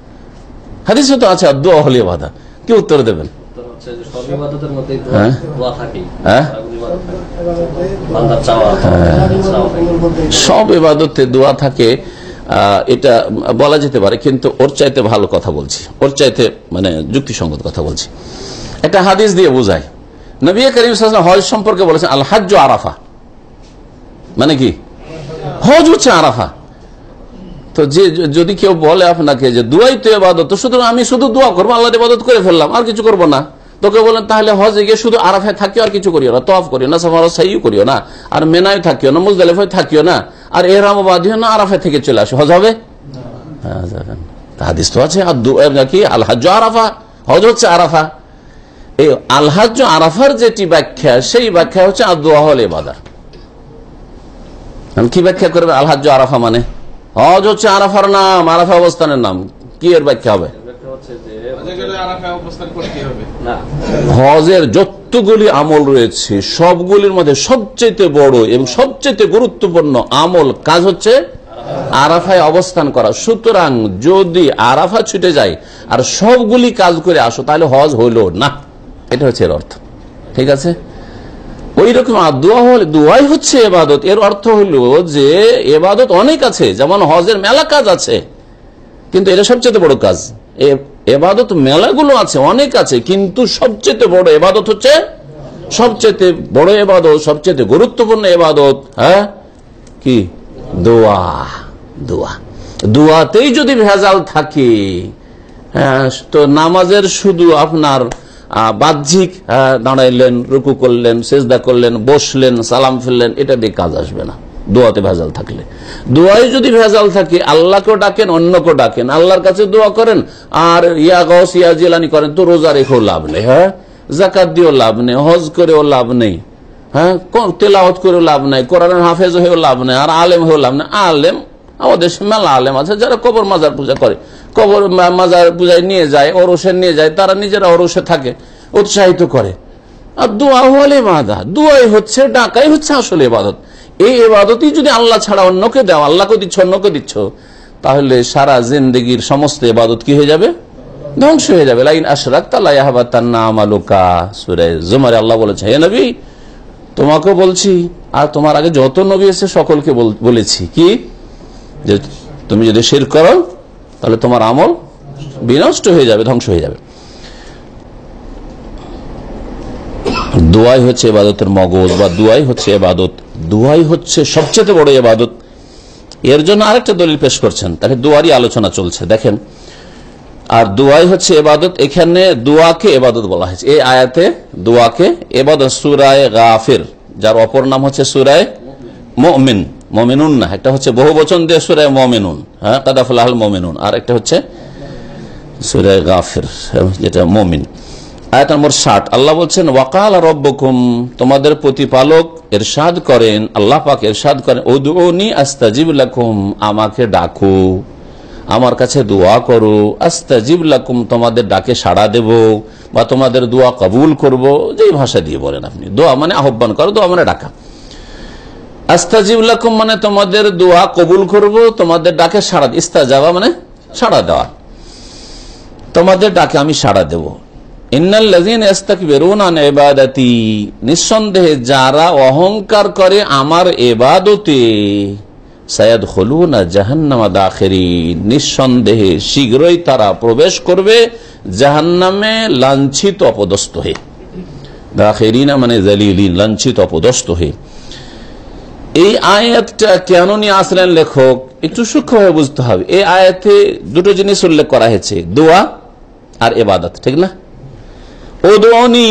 হাদিসে তো আছে আর দোয়া হলে বাধা কি উত্তর দেবেন? সব হ্যাঁ? থাকেই। হ্যাঁ? সব। এবাদতে দোয়া থাকে এটা বলা যেতে পারে কিন্তু ওর চাইতে ভালো কথা বলছি। ওর চাইতে মানে যুক্তিসঙ্গত কথা বলছি। একটা হাদিস দিয়ে বোঝায় নবী করিম হজ সম্পর্কে বলেছেন আল আরাফা। মানে কি? হজ হচ্ছে আরাফা। তো যে যদি কেউ বলে আপনাকে যে দুয়াই তো এবাদত শুধু আমি শুধু দোয়া করব আল্লাহ ইবাদত করে ফেললাম আর কিছু করব না। তোকে বলেন তাহলে হজে গিয়ে শুধু আরাফায় থাকিও আর কিছু করিও না তফ করিও না সাফার সাইও করিও না আর মেনায় থাকিও না মুজদালিফায় থাকিও না আর এরাম না আরাফায় থেকে চলে আসো। হজ হবে? হ্যাঁ, হাদিস তো আছে কি? আলহাজ আরাফা। হজ হচ্ছে আরাফা। এই আলহাজ আরাফার যেটি ব্যাখ্যা সেই ব্যাখ্যা হচ্ছে আর দোয়া হল এবাদার কি ব্যাখ্যা করবে আলহাজ আরাফা মানে? হজ হচ্ছে আরাফার নাম আরাফা অবস্থানের নাম। কি এর ব্যাখ্যা হবে? হচ্ছে যে হজের যতগুলি আমল রয়েছে সবগুলির মধ্যে সবচেয়ে বড় এবং সবচেয়ে গুরুত্বপূর্ণ আমল কাজ হচ্ছে আরাফায় অবস্থান করা। সুতরাং যদি আরাফা ছুটে যায় আর সবগুলি কাজ করে আসো তাহলে হজ হইল না। এটা হচ্ছে এর অর্থ। ঠিক আছে? ওই রকম আর দোয়া হলে দোয়াই হচ্ছে এবাদত। এর অর্থ হলো যে এবাদত অনেক আছে যেমন হজের মেলা কাজ আছে কিন্তু এটা সবচেয়ে বড় কাজ। এবাদত মেলাগুলো আছে অনেক আছে কিন্তু সবচেয়ে বড় এবাদত হচ্ছে সবচেয়ে বড় এবাদত সবচেয়ে গুরুত্বপূর্ণ এবাদত হ্যাঁ? কি? দোয়া দোয়া। দোয়াতেই যদি ভেজাল থাকে হ্যাঁ, তো নামাজের শুধু আপনার বাহ্যিক হ্যাঁ, দাঁড়াইলেন রুকু করলেন সেজদা করলেন বসলেন সালাম ফেললেন এটা দিয়ে কাজ আসবে না। দোয়াতে ভেজাল থাকলে। দোয়ায় যদি ভেজাল থাকে, আল্লাহকেও ডাকেন, অন্যকেও ডাকেন। আল্লাহর কাছে দোয়া করেন, আর ইয়া গস ইয়া জিলানি করেন, তো রোজা রেখেও লাভ নেই হ্যাঁ? জাকাত দিয়েও লাভ নেই, হজ করেও লাভ নেই হ্যাঁ? তেলাওয়াত করেও লাভ নাই, কোরআনের হাফেজ হয়েও লাভ নেই, আর আলেম হয়েও লাভ নেই। আলেম, আমাদের মেলা আলেম আছে, যারা কবর মাজার পূজা করে। কবর মাজার পূজায় নিয়ে যায়, ওরসে নিয়ে যায়, তারা নিজেরা ওরসে থাকে, উৎসাহিত করে। আর দোয়া হলে বাধা। দোয়াই হচ্ছে, ডাকাই হচ্ছে আসলে এবাদত এই এবাদতই যদি আল্লাহ ছাড়া অন্যকে দাও আল্লাহকে দিচ্ছ, অন্যকে দিচ্ছ, তাহলে সারা জিন্দগির সমস্ত এবাদত কি হয়ে যাবে? ধ্বংস হয়ে যাবে। লাইন আশরাক তাল্লাহ তার নাম আলোকা সুরে জুমারে আল্লাহ বলেছে, হে নবী, তোমাকেও বলছি, আর তোমার আগে যত নবী এসে সকলকে বল- বলেছি। কি? যে তুমি যদি শের করো, তাহলে তোমার আমল বিনষ্ট হয়ে যাবে, ধ্বংস হয়ে যাবে। দোয়াই হচ্ছে এবাদতের মগজ, বা দুয়াই হচ্ছে এবাদত দুয়াই হচ্ছে সবচেয়ে বড় এবাদত এর জন্য আরেকটা দলিল পেশ করছেন। তাহলে দুয়ারই আলোচনা চলছে। দেখেন, আর দোয়াই হচ্ছে এবাদত এখানে দোয়াকে এবাদত বলা হয়েছে। এই আয়াতে দোয়াকে এবাদত সুরায় গাফির, যার অপর নাম হচ্ছে সুরায় মমিন। মমিনুন না, একটা হচ্ছে বহু বচন দিয়ে সুরায় মমিনুন। হ্যাঁ কাদাফুল আহল মমিনুন। আর একটা হচ্ছে সুরায় গাফির, যেটা মমিন। আয়াত নম্বর ষাট আল্লাহ বলছেন, ওয়াকাল রব্বকুম, তোমাদের প্রতিপালক এরশাদ করেন, আল্লাহ পাক এরশাদ করেন ওদুনি আস্তাজিব লাকুম, আমাকে ডাকো, আমার কাছে দোয়া করো, আস্তাজিব লাকুম, তোমাদের ডাকে সাড়া দেব বা তোমাদের দোয়া কবুল করব। যেই ভাষা দিয়ে বলেন আপনি। দোয়া মানে আহ্বান করো, দোয়া মানে ডাকা। আস্তাজিব লাকুম মানে তোমাদের দোয়া কবুল করব, তোমাদের ডাকে সাড়া, ইস্তাজাবা মানে সাড়া দেওয়া। তোমাদের ডাকে আমি সাড়া দেব। নিঃসন্দেহে যারা অহংকার করে আমার এবাদতে সায়াদ হলু না জাহান্নামা দাখেরি নিঃসন্দেহে শীঘ্রই তারা প্রবেশ করবে জাহান্নামে লাঞ্ছিত অপদস্থ হয়ে। দাখেরিনা মানে জালিলিন, লাঞ্ছিত অপদস্থ হয়ে। এই আয়াতটা কেন নিয়ে আসলেন লেখক? একটু সূক্ষ্মভাবে বুঝতে হবে। এই আয়াতে দুটো জিনিস উল্লেখ করা হয়েছে। দোয়া আর এবাদত, ঠিক না? ও দোয়ানি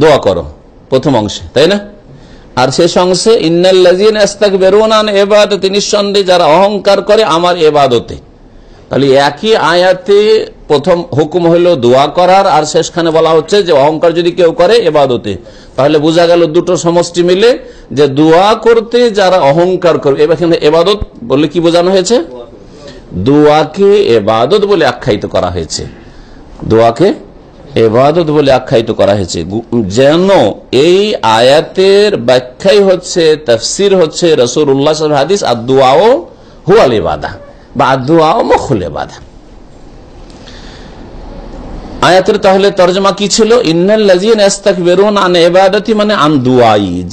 দোয়া করো, প্রথম অংশে, তাই না? আর শেষ অংশে ইন্নাল্লাজিন আস্তাক বেরোনান এবাদতে নিঃসন্দেহে যারা অহংকার করে আমার এবাদতে তাহলে একই আয়াতে প্রথম হুকুম হইল দোয়া করার, আর শেষখানে বলা হচ্ছে যে অহংকার যদি কেউ করে এবাদতে তাহলে বোঝা গেল দুটো সমষ্টি মিলে, যে দোয়া করতে যারা অহংকার করবে এবার এবাদত বলে কি বোঝানো হয়েছে? দোয়াকে এবাদত বলে আখ্যায়িত করা হয়েছে। দোয়াকে এবাদত বলে আখ্যায়িত করা হয়েছে। যেন এই আয়াতের ব্যাখ্যাই হচ্ছে, তফসির হচ্ছে রসুর উল্লাহ হাদিস আর দোয়াও হুয়াল এবাদা বা দোয়াও মখুল এবাদা আয়াতের তাহলে তর্জমা কি ছিল? আন মানে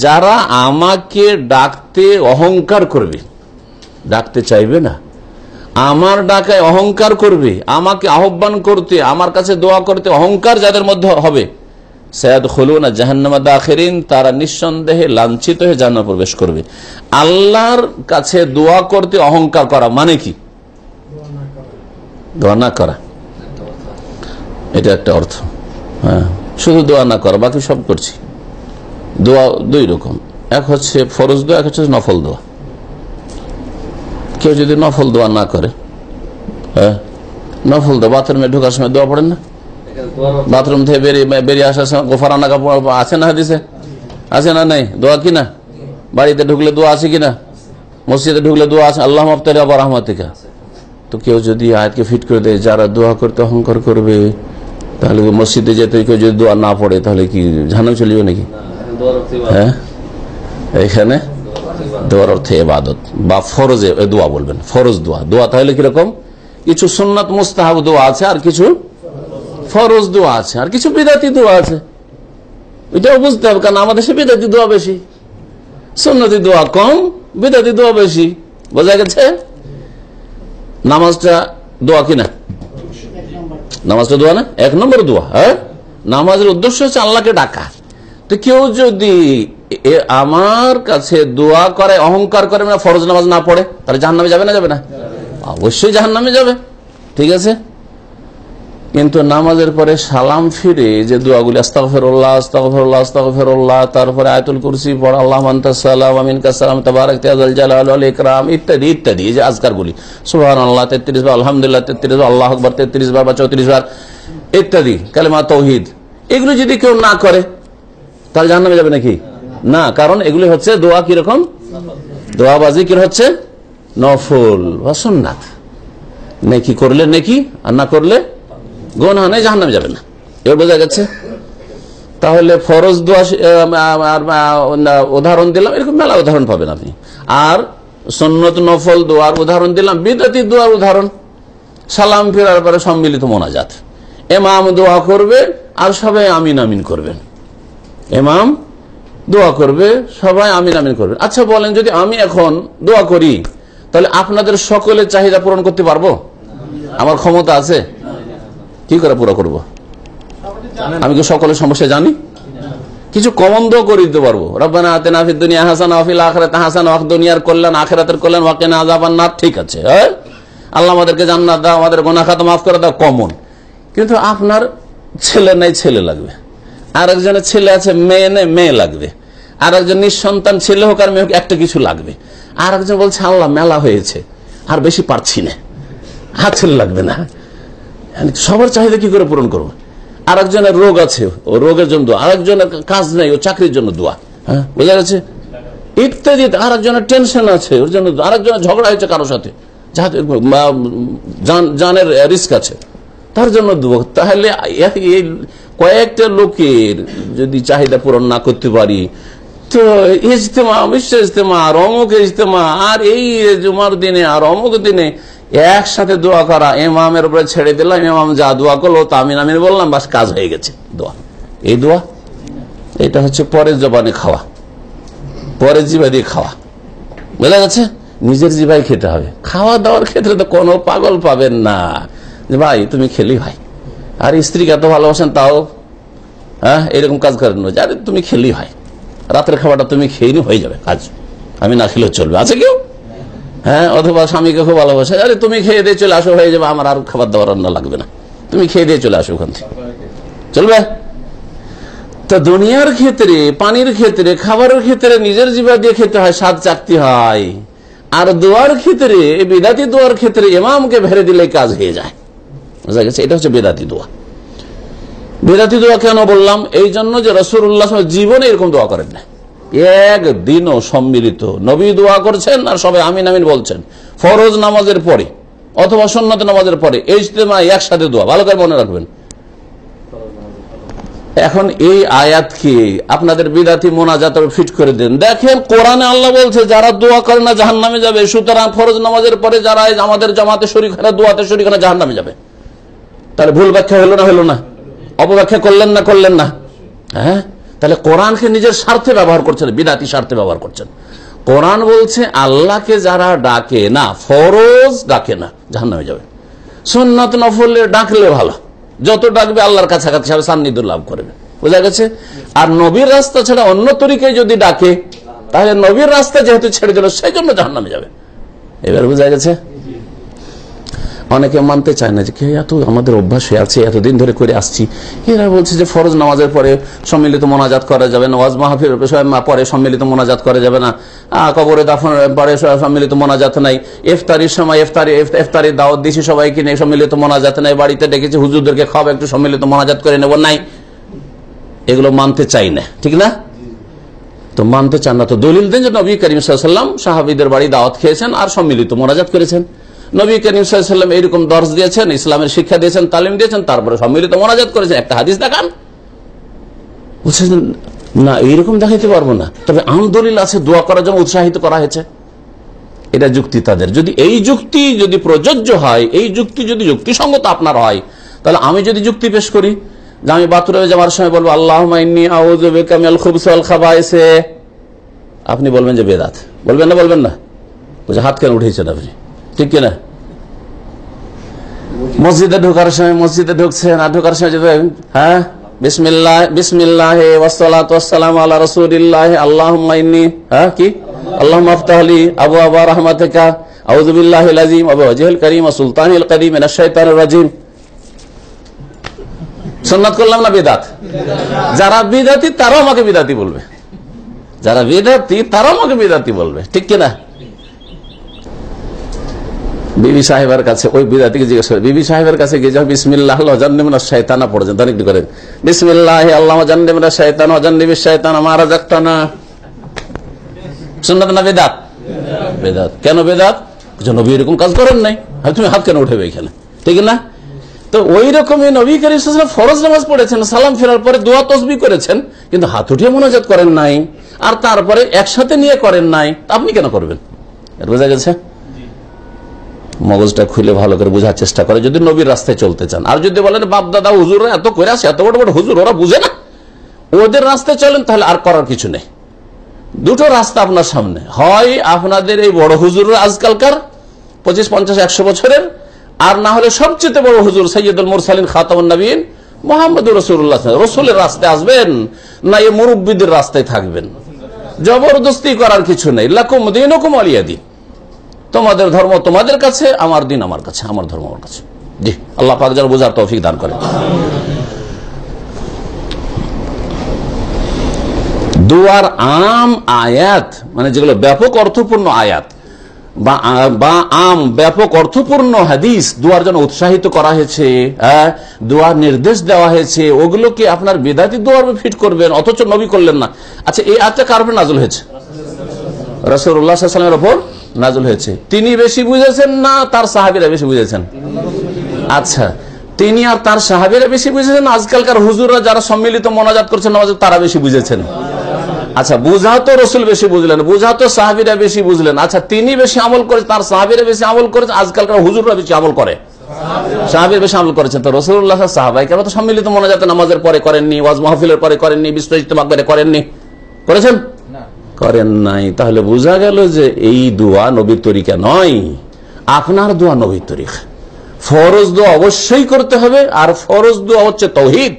যারা আমাকে ডাকতে অহংকার করবে, ডাকতে চাইবে না আমার ডাকায় অহংকার করবে, আমাকে আহ্বান করতে, আমার কাছে দোয়া করতে অহংকার যাদের মধ্যে হবে। সৈয়দ হলুন জাহান্নামা দাখেরিন, তারা নিঃসন্দেহে লাঞ্ছিত হয়ে জান্নাত প্রবেশ করবে। আল্লাহর কাছে দোয়া করতে অহংকার করা মানে কি? দোয়া না করা। এটা একটা অর্থ। হ্যাঁ শুধু দোয়া না করা, বাকি সব করছি। দোয়া দুই রকম। এক হচ্ছে ফরজ দোয়া, এক হচ্ছে নফল দোয়া। কেউ যদি নফল দোয়া না করে হ্যাঁ? নফল দোয়া বাথরুমে ঢোকার সময় দোয়া পড়েন না? বাথরুম থেকে বেরিয়ে বেরিয়ে আসার সময় গোফারানা কাপড় আছে না হাদিসে? আছে না নাই? দোয়া কি না? বাড়িতে ঢুকলে দোয়া আছে কি না? মসজিদে ঢুকলে দোয়া আছে আল্লাহ আফতারি আবার রহমতিকা। তো কেউ যদি আয়াতকে ফিট করে দেয় যারা দোয়া করতে অহংকার করবে তাহলে মসজিদে যেতে কেউ যদি দোয়া না পড়ে তাহলে কি ঝানাম চলিবে নাকি? হ্যাঁ? এখানে দোয়ার অর্থে এবাদত বা ফরজে দোয়া বলবেন, ফরজ দোয়া। দোয়া তাহলে কীরকম? কিছু সুন্নাত, মুস্তাহাব দোয়া আছে আর কিছু ফরজ দোয়া আছে, আর কিছু বিদাতি দোয়া আছে। এটাও বুঝতে হবে, কারণ আমাদের সে বিদাতি দোয়া বেশি। সুন্নতি দোয়া কম, বিদাতি দোয়া বেশি। বোঝা গেছে? নামাজটা দোয়া কিনা নামাজটা দোয়া না? এক নম্বর দোয়া হ্যাঁ? নামাজের উদ্দেশ্য হচ্ছে আল্লাহকে ডাকা। তো কেউ যদি আমার কাছে দোয়া করে, অহংকার করে মানে ফরজ নামাজ না পড়ে, তাহলে জাহান নামে যাবে না যাবে না? অবশ্যই জাহান নামে যাবে। ঠিক আছে? কিন্তু নামাজের পরে সালাম ফিরে যে দোয়াগুলি, আস্তাগফিরুল্লাহ আস্তাগফিরুল্লাহ আস্তাগফিরুল্লাহ, তারপরে আয়তুল কুরসি পড়া, আল্লাহ সালাম, আমিন কাসালাম তাবারাক তাআলা জালাল ইকরাম, ইত্যাদি ইত্যাদি যে আজকারগুলি সুবহানাল্লাহ 33 বার, আলহামদুলিল্লাহ 33 বার, আল্লাহু আকবার 33 বার বা 34 বার, ইত্যাদি, কালেমা তাওহীদ এগুলো যদি কেউ না করে তাহলে জাহান্নামে যাবে নাকি? না, কারণ এগুলি হচ্ছে দোয়া কীরকম? দোয়াবাজি কি হচ্ছে? নফল বা নেকি করলে নেকি, আর না করলে গোনা নেই জাহান নামে যাবে না। এবার বোঝা গেছে। তাহলে ফরজ দোয়া উদাহরণ দিলাম, এরকম মেলা উদাহরণ পাবেন আপনি। আর সন্নত, নফল দোয়ার উদাহরণ দিলাম, বিদাতি দোয়ার উদাহরণ। সালাম ফেরার পরে সম্মিলিত মোনাজাত। এমাম দোয়া করবে, আর সবাই আমিন আমিন করবেন। এমাম দোয়া করবে, সবাই আমিন আমিন করবে। আচ্ছা বলেন, যদি আমি এখন দোয়া করি, তাহলে আপনাদের সকলের চাহিদা পূরণ করতে পারব? আমার ক্ষমতা আছে? কি করে পুরো করব? আমি কি সকলের সমস্যা জানি? কিছু কমন দোয়া করে দিতে পারব। রব্বানা আতেনা ফিদ দুনিয়া হাসান আফিল আখিরাতে হাসান ওয়াক দুনিয়ার কল্যাণ, আখিরাতের কল্যাণ ওয়াকিনা আযাবান নার। ঠিক আছে হ্যাঁ আল্লাহ আমাদেরকে জান্নাত দাও, আমাদের গুনাহ খাতা মাফ করে দাও কমন কিন্তু আপনার ছেলে নাই, ছেলে লাগবে। আর একজনের ছেলে আছে, মেয়ে নেই, মেয়ে লাগবে। আর একজন নিঃসন্তান, ছেলে হোক আর মেয়ে হোক, একটা কিছু লাগবে। আর একজন বলছে, আল্লাহ, মেলা হয়েছে, আর বেশি পারছি না। আর ছেলে লাগবে না। সবার চাহিদা কি করে পূরণ করব? আর একজনের রোগ আছে, ও রোগের জন্য দোয়া। আরেকজনের কাজ নেই, ও চাকরির জন্য দোয়া। হ্যাঁ বোঝা গেছে? ইত্যাদি আর একজনের টেনশন আছে, ওর জন্য আর একজনের ঝগড়া হয়েছে কারোর সাথে। যাতে জানের রিস্ক আছে। তার জন্য দোয়া। তাহলে কয়েকটা লোকের যদি চাহিদা পূরণ না করতে পারি, তো ইজতেমা, বিশ্ব ইজতেমা, আর অমুক ইজতেমা, আর এই জুমার দিনে, আর অমুক দিনে একসাথে দোয়া করা এমামের উপরে ছেড়ে দিলাম এমাম যা দোয়া করল, তা আমিন আমিন বললাম, বাস কাজ হয়ে গেছে, দোয়া। এই দোয়া, এটা হচ্ছে পরের জবানে খাওয়া, পরের জিভা দিয়ে খাওয়া। বোঝা গেছে? নিজের জিভাই খেতে হবে। খাওয়া দাওয়ার ক্ষেত্রে তো কোনো পাগল পাবেন না। ভাই, তুমি খেলি ভাই। আর স্ত্রীকে এত ভালোবাসেন তাও হ্যাঁ এরকম কাজ করেন না। আরে তুমি খেলি হয়, রাতের খাবারটা তুমি খেয়ে হয়ে যাবে কাজ। আমি না খেলেও চলবে। আছে কেউ? হ্যাঁ অথবা স্বামীকে খুব ভালোবাসে, আরে তুমি খেয়ে দিয়ে চলে আসো, হয়ে যাবে, আমার আর খাবার দাবার রান্না লাগবে না। তুমি খেয়ে দিয়ে চলে আসো ওখান থেকে। চলবে? তো দুনিয়ার ক্ষেত্রে, পানির ক্ষেত্রে, খাবারের ক্ষেত্রে, নিজের জীবা দিয়ে খেতে হয়, স্বাদ চাকতি হয়। আর দোয়ার ক্ষেত্রে বেদাতি দোয়ার ক্ষেত্রে, ইমামকে ভেড়ে দিলে কাজ হয়ে যায়। বুঝা গেছে? এটা হচ্ছে বেদাতি দোয়া। বেদাতি দোয়া কেন বললাম? এই জন্য যে রসুল্লাহ জীবনে এরকম দোয়া করেন না। একদিনও সম্মিলিত। নবী দোয়া করছেন আর সবাই আমিন আমিন বলছেন। ফরজ নামাজের পরে অথবা সন্ন্যত নামাজের পরে এই একসাথে দোয়া। ভালো করে মনে রাখবেন। এখন এই আয়াতকে আপনাদের বিদাতি মোনাজাত ফিট করে দেন। দেখেন কোরআনে আল্লাহ বলছে, যারা দোয়া করে না জাহান নামে যাবে। সুতরাং ফরজ নামাজের পরে যারা আমাদের জামাতে শরীর খানা দোয়াতে শরীর খানা জাহান নামে যাবে। তাহলে ভুল ব্যাখ্যা হলো না হলো না? অপব্যাখ্যা করলেন না করলেন না? হ্যাঁ? তাহলে কোরআনকে নিজের স্বার্থে ব্যবহার করছেন, বিদাতি স্বার্থে ব্যবহার করছেন। কোরআন বলছে, আল্লাহকে যারা ডাকে না, ফরজ ডাকে না জাহান নামে যাবে। সুন্নত নফলে ডাকলে ভালো। যত ডাকবে, আল্লাহর কাছাকাছি হবে, সান্নিধ্য লাভ করবে। বোঝা গেছে? আর নবীর রাস্তা ছাড়া অন্য তরিকায় যদি ডাকে, তাহলে নবীর রাস্তা যেহেতু ছেড়ে দিল সেই জন্য জাহান নামে যাবে। এবার বোঝা গেছে? অনেকে মানতে চায় না যে, কে এত আমাদের অভ্যাস হয়ে আছে, এতদিন ধরে করে আসছি? এরা বলছে যে, ফরজ নামাজের পরে সম্মিলিত মোনাজাত করা যাবে না, ওয়াজ মাহফিল পরে সম্মিলিত মোনাজাত করা যাবে না। কবরে দাফন পরে সম্মিলিত মোনাজাত নাই। ইফতারির সময় ইফতারি ইফতারি দাওয়াত দিয়েছি সবাইকে নিয়ে, সম্মিলিত মোনাজাত নাই। বাড়িতে ডেকেছি, হুজুরদেরকে খাওয়া একটু সম্মিলিত মোনাজাত করে নেব। নাই। এগুলো মানতে চাই না। ঠিক না? তো মানতে চান না। তো দলিল দেন যে নবী করিম সাল্লাম সাহাবিদের বাড়ি দাওয়াত খেয়েছেন আর সম্মিলিত মোনাজাত করেছেন। নবী করিম সাল্লাম এইরকম দর্শ দিয়েছেন, ইসলামের শিক্ষা দিয়েছেন, তালিম দিয়েছেন, তারপরে সম্মিলিত মোনাজাত করেছেন। একটা হাদিস দেখান। না, এইরকম দেখাইতে পারব না। তবে আম দলিল আছে, দোয়া করার জন্য উৎসাহিত করা হয়েছে। এটা যুক্তি তাদের। যদি এই যুক্তি যদি প্রযোজ্য হয়, এই যুক্তি যদি যুক্তিসঙ্গত আপনার হয়, তাহলে আমি যদি যুক্তি পেশ করি, যে আমি বাথরুমে যাওয়ার সময় বলব আল্লাহ আপনি বলবেন যে বেদাত। বলবেন না বলবেন না। হাত কেন উঠেছেন আপনি? ঠিক কিনা? মসজিদে ঢোকার সময় মসজিদে ঢুকছেন, আর ঢোকার সময় যদি হ্যাঁ? বিসমিল্লাহ বিসমিল্লাহ ওয়াসসালাতু ওয়াসসালামু আলা হ্যাঁ কি? আল্লাহুম্মা আবু আবা রাহমাতিকা, আউযু করলাম না বিদাত? যারা আমাকে বলবে। যারা আমাকে বিদাতি বলবে। ঠিক কিনা? বিবি সাহেবের কাছে ওই বিদাতিকে জিজ্ঞেস করে, বিবি সাহেবের কাছে গিয়ে যখন বিসমিল্লাহ জান্নিমিনা শয়তানা পড়েছেন তার একটু করেন, বিসমিল্লাহ, আল্লাহ জান্নিমিনা শয়তান জান্নিবি শয়তান মারা যাক্তানা সুন্নাত না বেদাত? বেদাত। কেন বেদাত? নবী এরকম কাজ করেন নাই। হ্যাঁ তুমি হাত কেন উঠেবে এখানে? ঠিক না? তো ওই রকমই নবী করিম ফরজ নামাজ পড়েছেন, সালাম ফেরার পরে দোয়া তসবি করেছেন, কিন্তু হাত উঠিয়ে মোনাজাত করেন নাই। আর তারপরে একসাথে নিয়ে করেন নাই। আপনি কেন করবেন? বোঝা গেছে? মগজটা খুলে ভালো করে বোঝার চেষ্টা করে, যদি নবীর রাস্তায় চলতে চান। আর যদি বলেন, বাপ দাদা হুজুর এত করে আসে এত বড় বড় হুজুর, ওরা বুঝে না। ওদের রাস্তায় চলেন, তাহলে আর করার কিছু নেই। দুটো রাস্তা আপনার সামনে। হয় আপনাদের এই বড় হুজুর আজকালকার পঁচিশ, পঞ্চাশ, একশো বছরের, আর না হলে সবচেয়ে বড় হুজুর সৈয়দুল মুরসালিন খাতামুন নবীন মোহাম্মদ রসুল্লাহ রসুলের রাস্তায় আসবেন না, এই মুরব্বীদের রাস্তায় থাকবেন। জবরদস্তি করার কিছু নেই। লাকুম দিন হুকুম আলিয়াদি তোমাদের ধর্ম তোমাদের কাছে, আমার দিন আমার কাছে, আমার ধর্ম আমার কাছে। জি, আল্লাহ পাক যেন বোঝার তৌফিক দান করেন। দুয়ার আম আয়াত মানে যেগুলো ব্যাপক অর্থপূর্ণ আয়াত, বা আম ব্যাপক অর্থপূর্ণ হাদিস, দুয়ার জন্য উৎসাহিত করা হয়েছে হ্যাঁ দুয়ার নির্দেশ দেওয়া হয়েছে, ওগুলোকে আপনার বেদাতি দুয়ার ফিট করবেন, অথচ নবী করলেন না। আচ্ছা এই আয়াতটা কার নাজল হয়েছে? রসুল্লাহামের ওপর নাজল হয়েছে। তিনি বেশি বুঝেছেন না তার সাহাবিরা বেশি বুঝেছেন? আচ্ছা তিনি আর তার সাহাবিরা বেশি বুঝেছেন? আজকালকার হুজুররা যারা সম্মিলিত মনাজাত করছেন নামাজ, তারা বেশি বুঝেছেন। আচ্ছা বুঝা তো রসুল বেশি বুঝলেন, বুঝা তো সাহাবিরা বেশি বুঝলেন। আচ্ছা তিনি বেশি আমল করে তার সাহাবিরা বেশি আমল করেছে, আজকালকার হুজুররা বেশি আমল করে। সাহাবির বেশি আমল করেছেন। তো রসুল্লাহ সাহাবাই কেন তো সম্মিলিত মনাজাত নামাজের পরে করেননি, ওয়াজ মাহফিলের পরে করেননি, বিশ্ব ইজতেমা করে করেননি। করেছেন? করেন নাই। তাহলে বোঝা গেল যে এই দোয়া নবীর তরিকা নয়। আপনার দোয়া নবীর তরিকা। ফরজ দোয়া অবশ্যই করতে হবে, আর ফরজ দোয়া হচ্ছে তৌহিদ।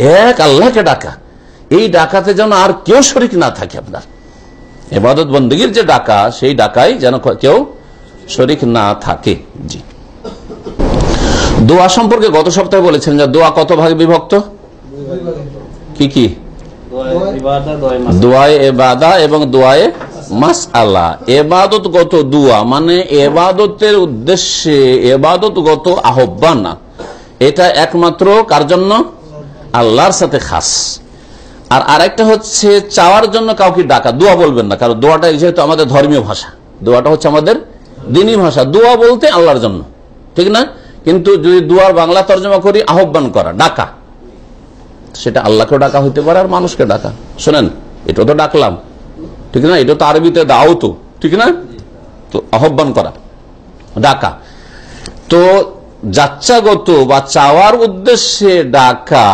এক আল্লাহকে ডাকা। এই ডাকাতে যেন আর কেউ শরিক না থাকে আপনার। এবাদত বন্দীর যে ডাকা, সেই ডাকাই যেন কেউ শরিক না থাকে। জি। দোয়া সম্পর্কে গত সপ্তাহে বলেছেন যে দোয়া কত ভাগে বিভক্ত? কি কি? দোয়ায় এবাদা এবং দোয়ায় মাস আল্লাহ এবাদতগত দোয়া মানে এবাদতের উদ্দেশ্যে এবাদতগত আহ্বান। এটা একমাত্র কার জন্য? আল্লাহর সাথে খাস। আর আরেকটা হচ্ছে চাওয়ার জন্য কাউকে ডাকা। দোয়া বলবেন না কারণ দোয়াটা যেহেতু আমাদের ধর্মীয় ভাষা দোয়াটা হচ্ছে আমাদের দিনী ভাষা। দোয়া বলতে আল্লাহর জন্য ঠিক না? কিন্তু যদি দোয়ার বাংলা তর্জমা করি আহ্বান করা ডাকা। সেটা আল্লাহকেও ডাকা হইতে পারে আর মানুষকে ডাকা। শোনেন এটা তো ডাকলাম। ঠিক না? এটা তো আরবিতে দাও তো ঠিক না? তো আহ্বান করা, ডাকা। তো যাচ্চাগত বা চাওয়ার উদ্দেশ্যে ডাকা,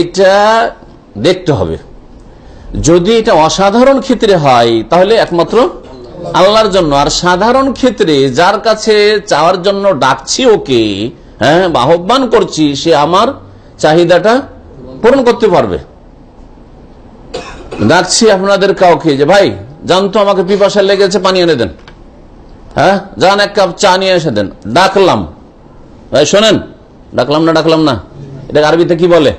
এটা দেখতে হবে। যদি এটা অসাধারণ ক্ষেত্রে হয়, তাহলে একমাত্র আল্লাহর জন্য। আর সাধারণ ক্ষেত্রে যার কাছে চাওয়ার জন্য ডাকছি ওকে হ্যাঁ বা আহ্বান করছি, সে আমার চাহিদাটা পূরণ করতে পারবে। ডাকছি আপনাদের কাউকে যে, ভাই জানতো আমাকে পিপাসা লেগেছে, পানি এনে দেন। হ্যাঁ? যান এক কাপ চা নিয়ে এসে দেন। ডাকলাম। ভাই, শোনেন, ডাকলাম না ডাকলাম না। এটা আরবিতে কি বলে?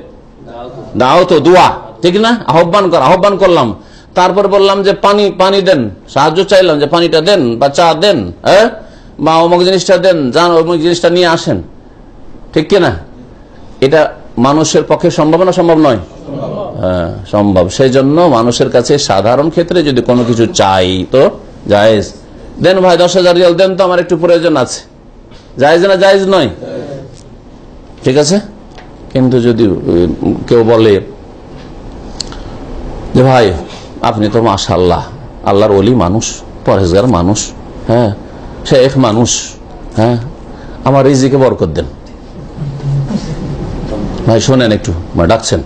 দাও তো, দোয়া। ঠিক না? আহ্বান কর, আহ্বান করলাম। তারপর বললাম যে, পানি পানি দেন। সাহায্য চাইলাম যে, পানিটা দেন বা চা দেন হ্যাঁ? বা অমুক জিনিসটা দেন যান অমুক জিনিসটা নিয়ে আসেন। ঠিক কিনা এটা মানুষের পক্ষে সম্ভব না সম্ভব নয়? হ্যাঁ সম্ভব। সেই জন্য মানুষের কাছে সাধারণ ক্ষেত্রে যদি কোনো কিছু চাই তো জায়েজ। দেন ভাই, দশ হাজার রিয়াল দেন তো, আমার একটু প্রয়োজন আছে। জায়েজ না জায়েজ নয়? ঠিক আছে? কিন্তু যদি কেউ বলে যে ভাই, আপনি তো মাশাল্লাহ আল্লাহর অলি মানুষ পরেজগার মানুষ হ্যাঁ শেখ মানুষ হ্যাঁ আমার রিজিকে বরকত দেন। ভাই, শোনেন একটু, বা ডাকছেন।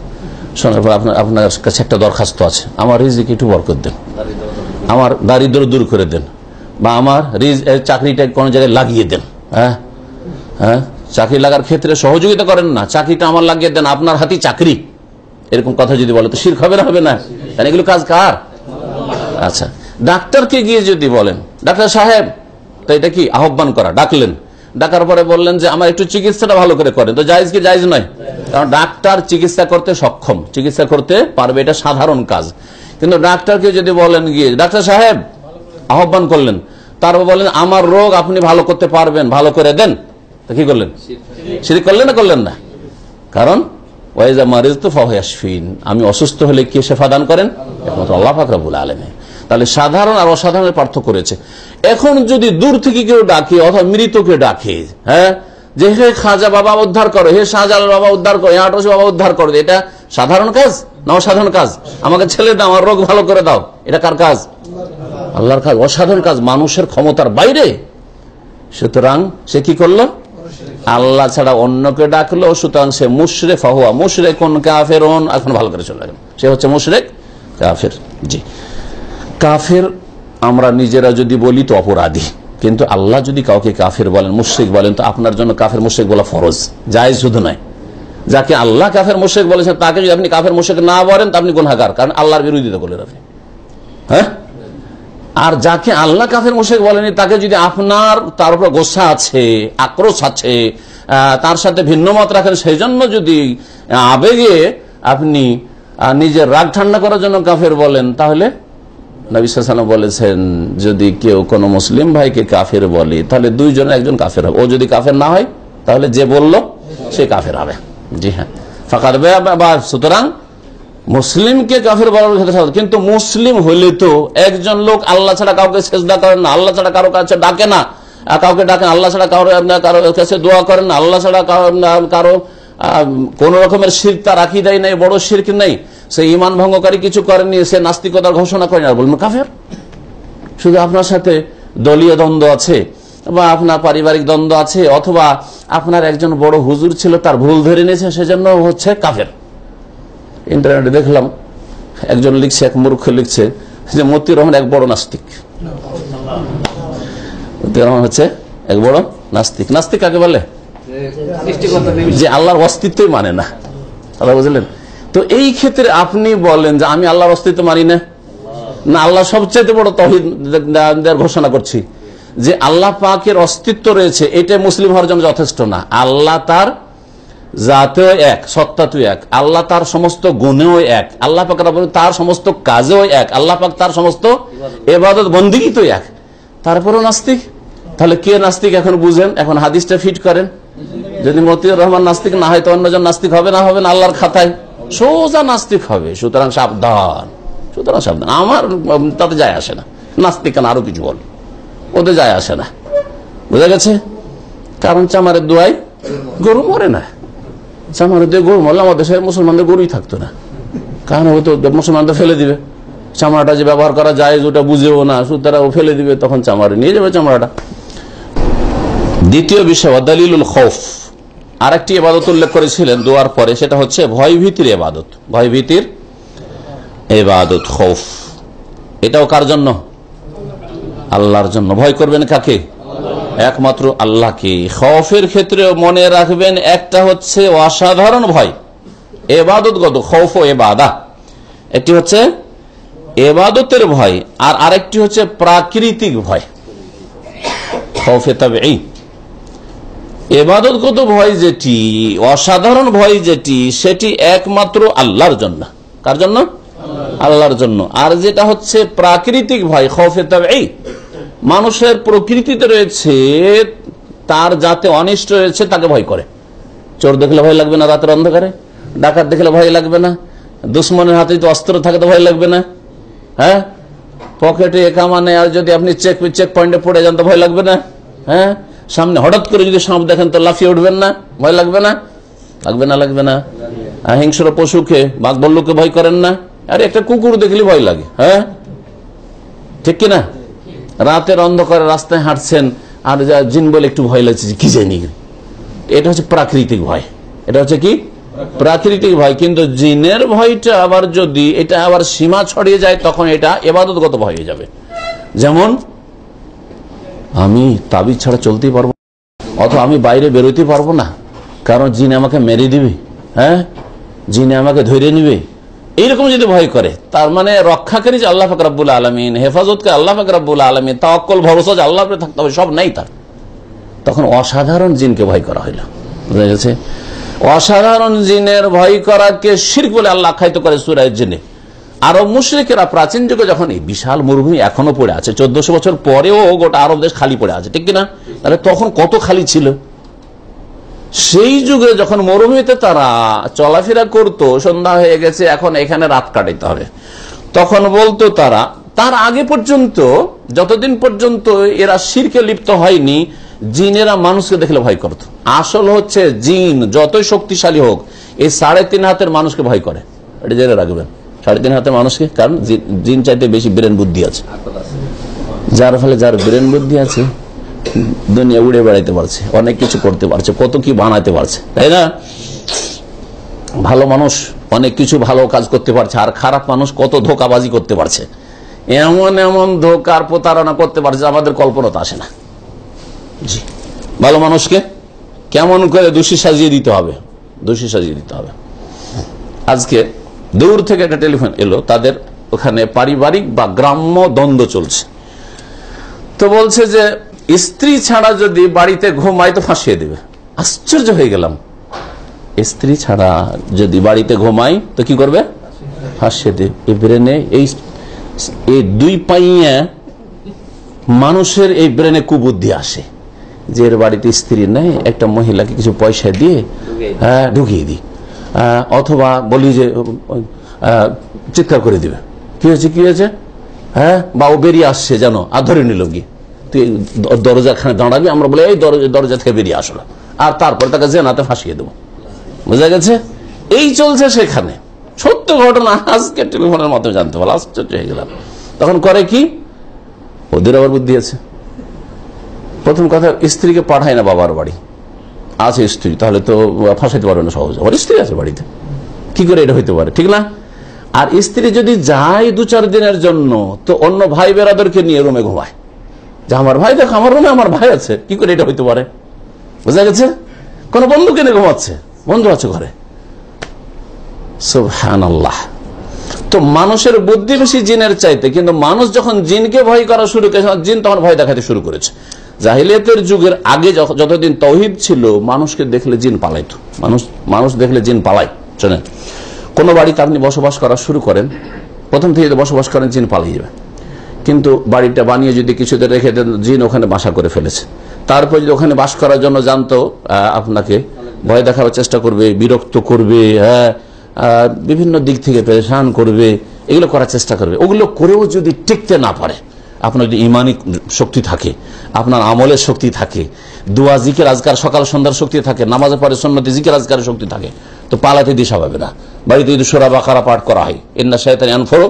শোনার পর আপনার আপনার কাছে একটা দরখাস্ত আছে। আমার রিজিক একটু বরকত দেন। আমার দারিদ্র দূর করে দেন। বা আমার রিজ চাকরিটা কোনো জায়গায় লাগিয়ে দেন। হ্যাঁ? হ্যাঁ? চাকরি লাগার ক্ষেত্রে সহযোগিতা করেন না। চাকরিটা আমার লাগিয়ে দেন, আপনার হাতি চাকরি। এরকম কথা যদি বলে, তো শির হবে না হবে না? কারণ এগুলো কাজ কার? আচ্ছা। ডাক্তারকে গিয়ে যদি বলেন, ডাক্তার সাহেব, তো এটা কি আহ্বান করা? ডাকলেন। ডাকার পরে বললেন যে, আমার একটু চিকিৎসাটা ভালো করে করেন। তো জায়জ কি? জায়জ নয়। কারণ ডাক্তার চিকিৎসা করতে সক্ষম। চিকিৎসা করতে পারবে, এটা সাধারণ কাজ। কিন্তু ডাক্তারকে যদি বলেন গিয়ে, ডাক্তার সাহেব, আহ্বান করলেন। তারপর বলেন আমার রোগ আপনি ভালো করতে পারবেন, ভালো করে দেন। তো কি করলেন? সেটি করলেন না করলেন না? কারণ, ওয়াইজা মারিজ তো ফাহিন আমি অসুস্থ হলে কে সেফা দান করেন? একমাত্র আল্লাহ ফাকরাবুল আলমে তাহলে সাধারণ আর অসাধারণের পার্থক্য রয়েছে। এখন যদি দূর থেকে কেউ ডাকে, অথবা মৃতকে ডাকে হ্যাঁ? যে, হে খাজা বাবা, উদ্ধার করো। হে শাহজালাল বাবা, উদ্ধার করো। হে আটরসি বাবা, উদ্ধার করো। এটা সাধারণ কাজ না অসাধারণ কাজ? আমাকে ছেলে দাও, আমার রোগ ভালো করে দাও। এটা কার কাজ? আল্লাহর কাজ। অসাধারণ কাজ। মানুষের ক্ষমতার বাইরে। সুতরাং সে কি করল? আল্লাহ ছাড়া অন্যকে ডাকলো, সুতরাং সে মুশরে ফাহুয়া মুশরে কোন কাফের এখন ভালো করে চলে গেল সে হচ্ছে মুশরেক, কাফের। জি। কাফের, আমরা নিজেরা যদি বলি তো অপরাধী। কিন্তু আল্লাহ যদি কাউকে কাফের বলেন, মুশ্রিক বলেন, তো আপনার জন্য কাফের, মুশ্রিক বলা ফরজ। যাই শুধু নয়। যাকে আল্লাহ কাফের, মুশ্রিক বলেছেন, তাকে যদি আপনি কাফের, মুশ্রিক না বলেন, তা আপনি গুনাগার কারণ আল্লাহর বিরোধিতা করলেন আপনি। হ্যাঁ? আর যাকে আল্লাহ কাফের মুশেক বলেনি তাকে যদি আপনার, তার উপর গোসা আছে, আক্রোশ আছে তার সাথে ভিন্ন মত রাখেন সেই জন্য যদি আবেগে আপনি নিজের রাগ ঠান্ডা করার জন্য কাফের বলেন, তাহলে নবী বলেছেন, যদি কেউ কোনো মুসলিম ভাইকে কাফের বলে, তাহলে দুইজনের একজন কাফের হবে ও যদি কাফের না হয়, তাহলে যে বলল, সে কাফের হবে জি হ্যাঁ ফাঁকার বা সুতরাং মুসলিমকে কাফের বলার ক্ষেত্রে। কিন্তু মুসলিম হইলে তো একজন লোক আল্লাহ ছাড়া কাউকে সেজদা করেন না, আল্লাহ ছাড়া কারও কাছে ডাকে না কাউকে ডাকেন আল্লাহ ছাড়া কারও কারও কাছে দোয়া করেন আল্লাহ ছাড়া কারও কোন রকমের শির তার দেয় নাই, বড় শির্ক নেই? সে ইমান ভঙ্গকারী কিছু করেনি, সে নাস্তিকতার ঘোষণা করেনি আর বলবেন কাফের? শুধু আপনার সাথে দলীয় দ্বন্দ্ব আছে, বা আপনার পারিবারিক দ্বন্দ্ব আছে, অথবা আপনার একজন বড় হুজুর ছিল, তার ভুল ধরে নিয়েছে, সেজন্য হচ্ছে কাফের। ইন্টারনেটে দেখলাম, একজন লিখছে, এক মূর্খ লিখছে, যে মতিউর রহমান এক বড় নাস্তিক। মতিউর রহমান হচ্ছে এক বড় নাস্তিক। নাস্তিক কাকে বলে? যে আল্লাহর অস্তিত্বই মানে না। আল্লাহ বুঝলেন? তো এই ক্ষেত্রে আপনি বলেন যে আমি আল্লাহর অস্তিত্ব মানি না। না, আল্লাহ সবচেয়ে বড় তহিদ ঘোষণা করছি। যে আল্লাহ পাকের অস্তিত্ব রয়েছে, এটা মুসলিম হওয়ার জন্য যথেষ্ট না। আল্লাহ তার জাতেও এক, সত্তাতেও এক। আল্লাহ তার সমস্ত গুণেও এক। আল্লাহ পাক তার সমস্ত কাজেও এক। আল্লাহ পাক তার সমস্ত এবাদত বন্দিগি তো এক। তারপরেও নাস্তিক? তাহলে কে নাস্তিক এখন বুঝেন? এখন হাদিসটা ফিট করেন। যদি মতিউর রহমান নাস্তিক না হয়, তো অন্যজন নাস্তিক হবে না? হবে না আল্লাহর খাতায়? সোজা নাস্তিক হবে। সুতরাং সাবধান। সুতরাং সাবধান। আমার তাতে যায় আসে না। নাস্তিক কেন আরও কিছু বল। ওদের যায় আসে না। বুঝা গেছে? কারণ চামারের দোয়াই গরু মরে না। চামারের দিয়ে গরু মরলে আমাদের দেশের মুসলমানদের গরুই থাকতো না। কারণ ও তো মুসলমানদের ফেলে দিবে। চামড়াটা যে ব্যবহার করা যায়, ওটা বুঝেও না। সুতরাং ও ফেলে দিবে, তখন চামড়া নিয়ে যাবে চামড়াটা। দ্বিতীয় বিষয় দলিলুল খৌফ। আরেকটি এবাদত উল্লেখ করেছিলেন দোয়ার পরে, সেটা হচ্ছে ভয়ভীতির এবাদত ভয়ভীতির এবাদত খৌফ। এটাও কার জন্য? আল্লাহর জন্য। ভয় করবেন কাকে? একমাত্র আল্লাহকে। খৌফের ক্ষেত্রে মনে রাখবেন, একটা হচ্ছে অসাধারণ ভয়। এবাদতগত খৌফ ও এবাদা একটি হচ্ছে এবাদতের ভয়, আর আরেকটি হচ্ছে প্রাকৃতিক ভয়। খৌফে তবে এই এবাদতগত ভয় যেটি, অসাধারণ ভয় যেটি, সেটি একমাত্র আল্লাহর জন্য। কার জন্য? আল্লাহর জন্য। আর যেটা হচ্ছে প্রাকৃতিক ভয়, খৌফে এই মানুষের প্রকৃতিতে রয়েছে, তার যাতে অনিষ্ট রয়েছে, তাকে ভয় করে। চোর দেখলে ভয় লাগবে না রাতের অন্ধকারে? ডাকাত দেখলে ভয় লাগবে না? দুশ্মনের হাতে যদি অস্ত্র থাকে তো ভয় লাগবে না? হ্যাঁ? পকেটে একামা মানে আর যদি আপনি চেক চেক পয়েন্টে পড়ে যান তো ভয় লাগবে না? হ্যাঁ? সামনে হঠাৎ করে যদি সাপ দেখেন, তো লাফিয়ে উঠবেন না? ভয় লাগবে না? লাগবে না লাগবে না। হিংস্র পশুকে বাঘ বল্লুকে ভয় করেন না? আরে, একটা কুকুর দেখলে ভয় লাগে হ্যাঁ? ঠিক কিনা রাতের অন্ধকারে রাস্তায় হাঁটছেন, আর যা জিন বলে একটু ভয় লাগছে কি জানি। এটা হচ্ছে প্রাকৃতিক ভয়। এটা হচ্ছে কি? প্রাকৃতিক ভয়। কিন্তু জিনের ভয়টা আবার যদি এটা আবার সীমা ছড়িয়ে যায়, তখন এটা এবাদতগত ভয় হয়ে যাবে। যেমন আমি তাবিজ ছাড়া চলতেই পারব। অথবা আমি বাইরে বেরোতে পারব না। কারণ জিন আমাকে মেরে দিবে হ্যাঁ? জিনে আমাকে ধরে নিবে। এইরকম যদি ভয় করে, তার মানে রক্ষাকারী যে আল্লাহ ফাকরাবুল আলমিন, হেফাজতকে আল্লাহ ফাকরাবুল আলমিন, তাওয়াক্কল, ভরসা যে আল্লাহ থাকতে হবে, সব নাই তার। তখন অসাধারণ জিনকে ভয় করা হইল। বুঝা গেছে? অসাধারণ জিনের ভয় করাকে শির বলে আল্লাহ আখ্যায়িত করে সুরায় জিনে আরব মুশ্রিকেরা প্রাচীন যুগে যখন এই বিশাল মরুভূমি এখনও পড়ে আছে, চোদ্দশো বছর পরেও গোটা আরব দেশ খালি পড়ে আছে, ঠিক কিনা? তাহলে তখন কত খালি ছিল? সেই যুগে যখন মরুভূমিতে তারা চলাফেরা করত, সন্ধ্যা হয়ে গেছে, এখন এখানে রাত কাটাইতে হবে। তখন বলতো তারা, তার আগে পর্যন্ত, যতদিন পর্যন্ত এরা শিরকে লিপ্ত হয়নি, জিনেরা মানুষকে দেখলে ভয় করত। আসল হচ্ছে জিন, যতই শক্তিশালী হোক এই সাড়ে তিন হাতের মানুষকে ভয় করে। এটা জেনে রাখবেন। সাড়ে তিন হাতের মানুষকে, কারণ জিন চাইতে বেশি ব্রেন বুদ্ধি আছে। যার ফলে যার ব্রেন বুদ্ধি আছে, দুনিয়া উড়ে বেড়াইতে পারছে, অনেক কিছু করতে পারছে, কত কি বানাতে পারছে, তাই না? ভালো মানুষ অনেক কিছু ভালো কাজ করতে পারছে, আর খারাপ মানুষ কত ধোকাবাজি করতে পারছে। এমন এমন ধোকার প্রতারণা করতে পারছে, আমাদের কল্পনাতে আসে না। জি। ভালো মানুষকে কেমন করে দোষী সাজিয়ে দিতে হবে? দোষী সাজিয়ে দিতে হবে। আজকে দূর থেকে একটা টেলিফোন এলো তাদের ওখানে পারিবারিক বা গ্রাম্য দ্বন্দ্ব চলছে। তো বলছে যে স্ত্রী ছাড়া যদি বাড়িতে ঘুমায় তো ফাঁসিয়ে দেবে। আশ্চর্য হয়ে গেলাম। স্ত্রী ছাড়া যদি বাড়িতে ঘুমাই তো কি করবে? ফাঁসিয়ে দেবে এই ব্রেনে এই এই দুই পাইয়া মানুষের এই ব্রেনে কুবুদ্ধি আসে। যে এর বাড়িতে স্ত্রী নেই একটা মহিলাকে কিছু পয়সা দিয়ে হ্যাঁ ঢুকিয়ে দিই। অথবা বলি যে চিৎকার করে দিবে। কি হয়েছে কি হয়েছে? হ্যাঁ? বা ও বেরিয়ে আসছে যেন, আর ধরে নিল গিয়ে। তুই দরজাখানে দাঁড়াবি, আমরা বলে, এই দরজা থেকে বেরিয়ে আসলো আর তারপর তাকে জেনাতে ফাঁসিয়ে দেবো। বোঝা গেছে? এই চলছে সেখানে। সত্য ঘটনা, আজকে টেলিফোনের মাধ্যমে জানতে পারলাম আশ্চর্য হয়ে গেলাম। তখন করে কি? ওদের আবার বুদ্ধি আছে। প্রথম কথা, স্ত্রীকে পাঠায় না বাবার বাড়ি। আছে স্ত্রী, তাহলে তো ফাঁসাইতে পারবে না সহজে। ওর স্ত্রী আছে বাড়িতে। কি করে এটা হইতে পারে? ঠিক না? আর স্ত্রী যদি যায় দু চার দিনের জন্য, তো অন্য ভাই বেরাদরকে নিয়ে রুমে ঘুমায়। যে আমার ভাই দেখো, আমার রুমে আমার ভাই আছে। কি করে এটা হইতে পারে? বোঝা গেছে? কোন বন্ধু কেনে ঘুমাচ্ছে? বন্ধু আছে ঘরে। আল্লাহ তো মানুষের বুদ্ধি বেশি জিনের চাইতে, কিন্তু মানুষ যখন জিনকে ভয় করা শুরু করেছে, জিন তখন ভয় দেখাতে শুরু করেছে। জাহিলিয়াতের যুগের আগে যতদিন তৌহিদ ছিল, মানুষকে দেখলে জিন পালাইতো। মানুষ মানুষ দেখলে জিন পালাই শোনেন। কোনো বাড়িতে আপনি বসবাস করা শুরু করেন, প্রথম থেকে বসবাস করেন, জিন পালিয়ে যাবে। কিন্তু বাড়িটা বানিয়ে যদি কিছুতে রেখে দেন, জিন ওখানে বাসা করে ফেলেছে। তারপর যদি ওখানে বাস করার জন্য জানতো আপনাকে ভয় দেখাবার চেষ্টা করবে, বিরক্ত করবে হ্যাঁ বিভিন্ন দিক থেকে পেরেশান করবে, এগুলো করার চেষ্টা করবে। ওগুলো করেও যদি টিকতে না পারে আপনার যদি ইমানি শক্তি থাকে, আপনার আমলের শক্তি থাকে, দুয়া, জিকের, আজকার, সকাল, সন্ধ্যার শক্তি থাকে, নামাজের পরে সন্ন্যতি জিকের, আজকারের শক্তি থাকে, তো পালাতে দিশা পাবে না। বাড়িতে যদি সোরা বাকারা পাঠ করা হয়, ইন্না শায়তান ইয়ানফুরু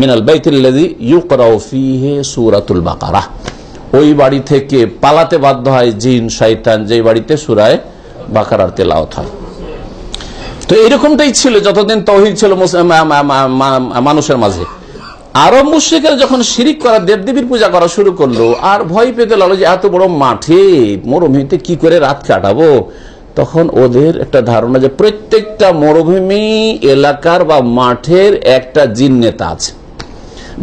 মিনাল বাইতিল্লাযী ইউকরাউ ফীহি সূরাতুল বাকারা। ওই বাড়ি থেকে পালাতে বাধ্য হয় জিন শয়তান যেই বাড়িতে সুরায় বাকারার তেলাওয়াত হয়। তো এরকমটাই ছিল, যতদিন তৌহিদ ছিল মানুষের মাঝে। আরব মুশ্রিকের যখন শিরিক করা, দেবদেবীর পূজা করা শুরু করল, আর ভয় পেতে লাগল যে এত বড় মাঠে, মরুভূমিতে কি করে রাত কাটাবো? তখন ওদের একটা ধারণা যে প্রত্যেকটা মরুভূমি, এলাকার বা মাঠের একটা জিন নেতা আছে।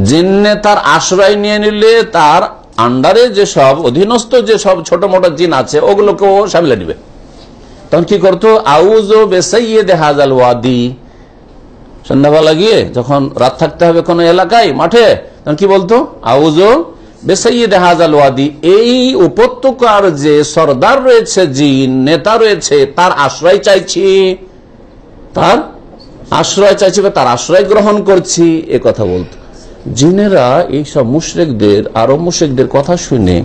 জিন নেতার আশ্রয় নিয়ে নিলে তার আন্ডারে যে সব অধীনস্থ যে সব ছোট মোটো জিন আছে, ওগুলোকেও সামলে নিবে। তখন কি করতো? আউজো বেসাইয়ে দেহাজাল ওয়াদি। সন্ধ্যাবেলা গিয়ে যখন রাত থাকতে হবে কোন এলাকায়, মাঠে, তখন কি বলতো? আউজো বেসাইয়ে দেহাজাল ওয়াদি। এই উপত্যকার যে সর্দার রয়েছে, জিন, নেতা রয়েছে, তার আশ্রয় চাইছি। তার আশ্রয় চাইছি বা তার আশ্রয় গ্রহণ করছি, এ কথা বলতো। জিনেরা এইসব মুশ্রেকদের আরব মুশ্রেকদের কথা শুনে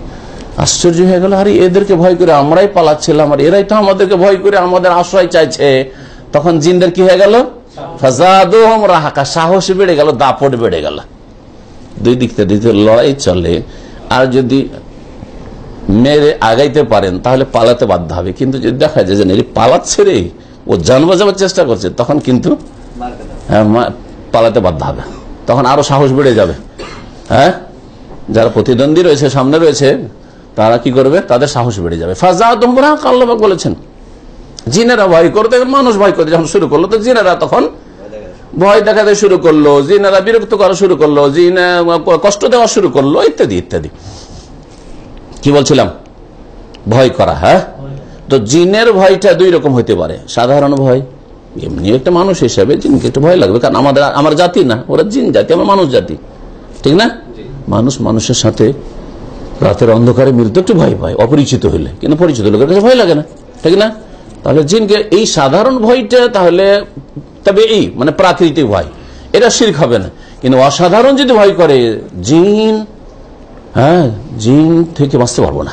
আশ্চর্য হয়ে গেল, আরে এদেরকে ভয় করে আমরাই পালাচ্ছিলাম, আর এরাই তো আমাদেরকে ভয় করে আমাদের আশ্রয় চাইছে। তখন জিনদের কি হয়ে গেল? ফাজাদুহুম রাহাকা সাহস বেড়ে গেল দাপট বেড়ে গেল। দুই দিক থেকে যদি লড়াই চলে আর যদি মেরে আগাইতে পারেন তাহলে পালাতে বাধ্য হবে। কিন্তু যদি দেখা যায় যে এর পালাচ্ছে রে ও জান বাঁচাবার চেষ্টা করছে তখন কিন্তু হ্যাঁ, পালাতে বাধ্য হবে। তখন আরও সাহস বেড়ে যাবে। হ্যাঁ? যারা প্রতিদ্বন্দ্বী রয়েছে সামনে রয়েছে তারা কি করবে? তাদের সাহস বেড়ে যাবে। ফাজা তোমরা আল্লাহ বলেছেন জিনেরা ভয় করতে মানুষ ভয় করতে, যখন শুরু করল, তো জিনেরা তখন ভয় দেখাতে শুরু করল, জিনেরা বিরক্ত করা শুরু করল, জিনে কষ্ট দেওয়া শুরু করল, ইত্যাদি ইত্যাদি। কি বলছিলাম? ভয় করা হ্যাঁ? তো জিনের ভয়টা দুই রকম হতে পারে, সাধারণ ভয়, এমনি একটা মানুষ হিসাবে জিনকে একটু ভয় লাগবে, কারণ আমাদের, আমার জাতি না, ওরা জিন জাতি, আমার মানুষ জাতি, ঠিক না? মানুষ মানুষের সাথে রাতের অন্ধকারে মিলতে একটু ভয় পায়, অপরিচিত হইলে, কিন্তু পরিচিত লোকের কাছে ভয় লাগে না, ঠিক না? তাহলে জিনকে এই সাধারণ ভয়টা তাহলে তবে এই মানে প্রাকৃতিক ভয়। এটা শির্ক হবে না। কিন্তু অসাধারণ যদি ভয় করে, জিন হ্যাঁ জিন থেকে বাঁচতে পারব না।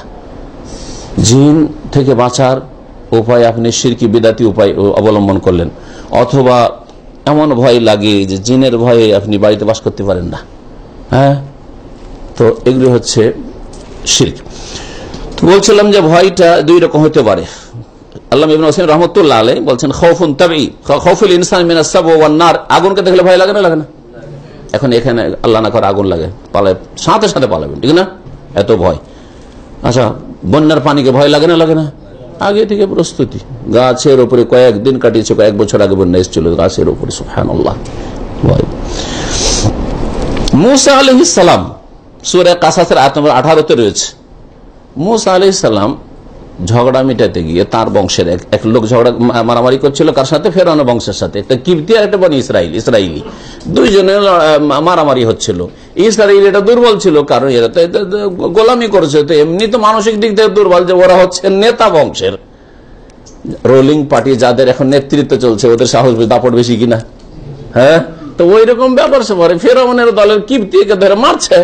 জিন থেকে বাঁচার উপায় আপনি সিরকি বিদাতি উপায় অবলম্বন করলেন। অথবা এমন ভয় লাগে যে জিনের ভয়ে আপনি বাড়িতে বাস করতে পারেন না। হ্যাঁ? তো এগুলি হচ্ছে শির্ক। বলছিলাম যে ভয়টা দুই রকম হতে পারে। আল্লাহ ইবিন হোসেন রহমতুল্লাহ আলাই বলছেন, খৌফুন তাবি খৌফুল ইনসান মিনাসাব ওয়ান্নার আগুনকে দেখলে ভয় লাগে না? লাগে না। এখন এখানে আল্লাহ না করে আগুন লাগে। পালায়, সাথে সাথে পালাবেন, ঠিক না? এত ভয়। আচ্ছা বন্যার পানিকে ভয় লাগে না? লাগে না। আগে থেকে প্রস্তুতি। গাছের ওপরে কয়েকদিন কাটিয়েছে, কয়েক বছর আগে বন্যা এসেছিল গাছের ওপরে সুফহান আল্লাহ ভয়। মুসা আলহ সালাম, সুরে কাসাসের আট নম্বর আঠারোতে রয়েছে। মুসা আলহ সালাম ঝগড়া মিটাতে গিয়ে তার বংশের এক লোক ঝগড়া মারামারি করছিল, কার সাথে? ফেরানো বংশের সাথে। একটা কিপ্তি আর একটা বনি ইসরায়েল ইসরায়েলি দুইজনে মারামারি হচ্ছিল। ইসরায়েল এটা দুর্বল ছিল, কারণ এরা তো গোলামি করেছে। তো এমনি তো মানসিক দিক থেকে দুর্বল যে ওরা হচ্ছে নেতা বংশের। রোলিং পার্টি যাদের এখন নেতৃত্ব চলছে, ওদের সাহস দাপট বেশি কিনা? হ্যাঁ? তো ওই রকম ব্যাপার সে পরে ফেরাউনের দলের কিপ্তিকে ধরে মারছে।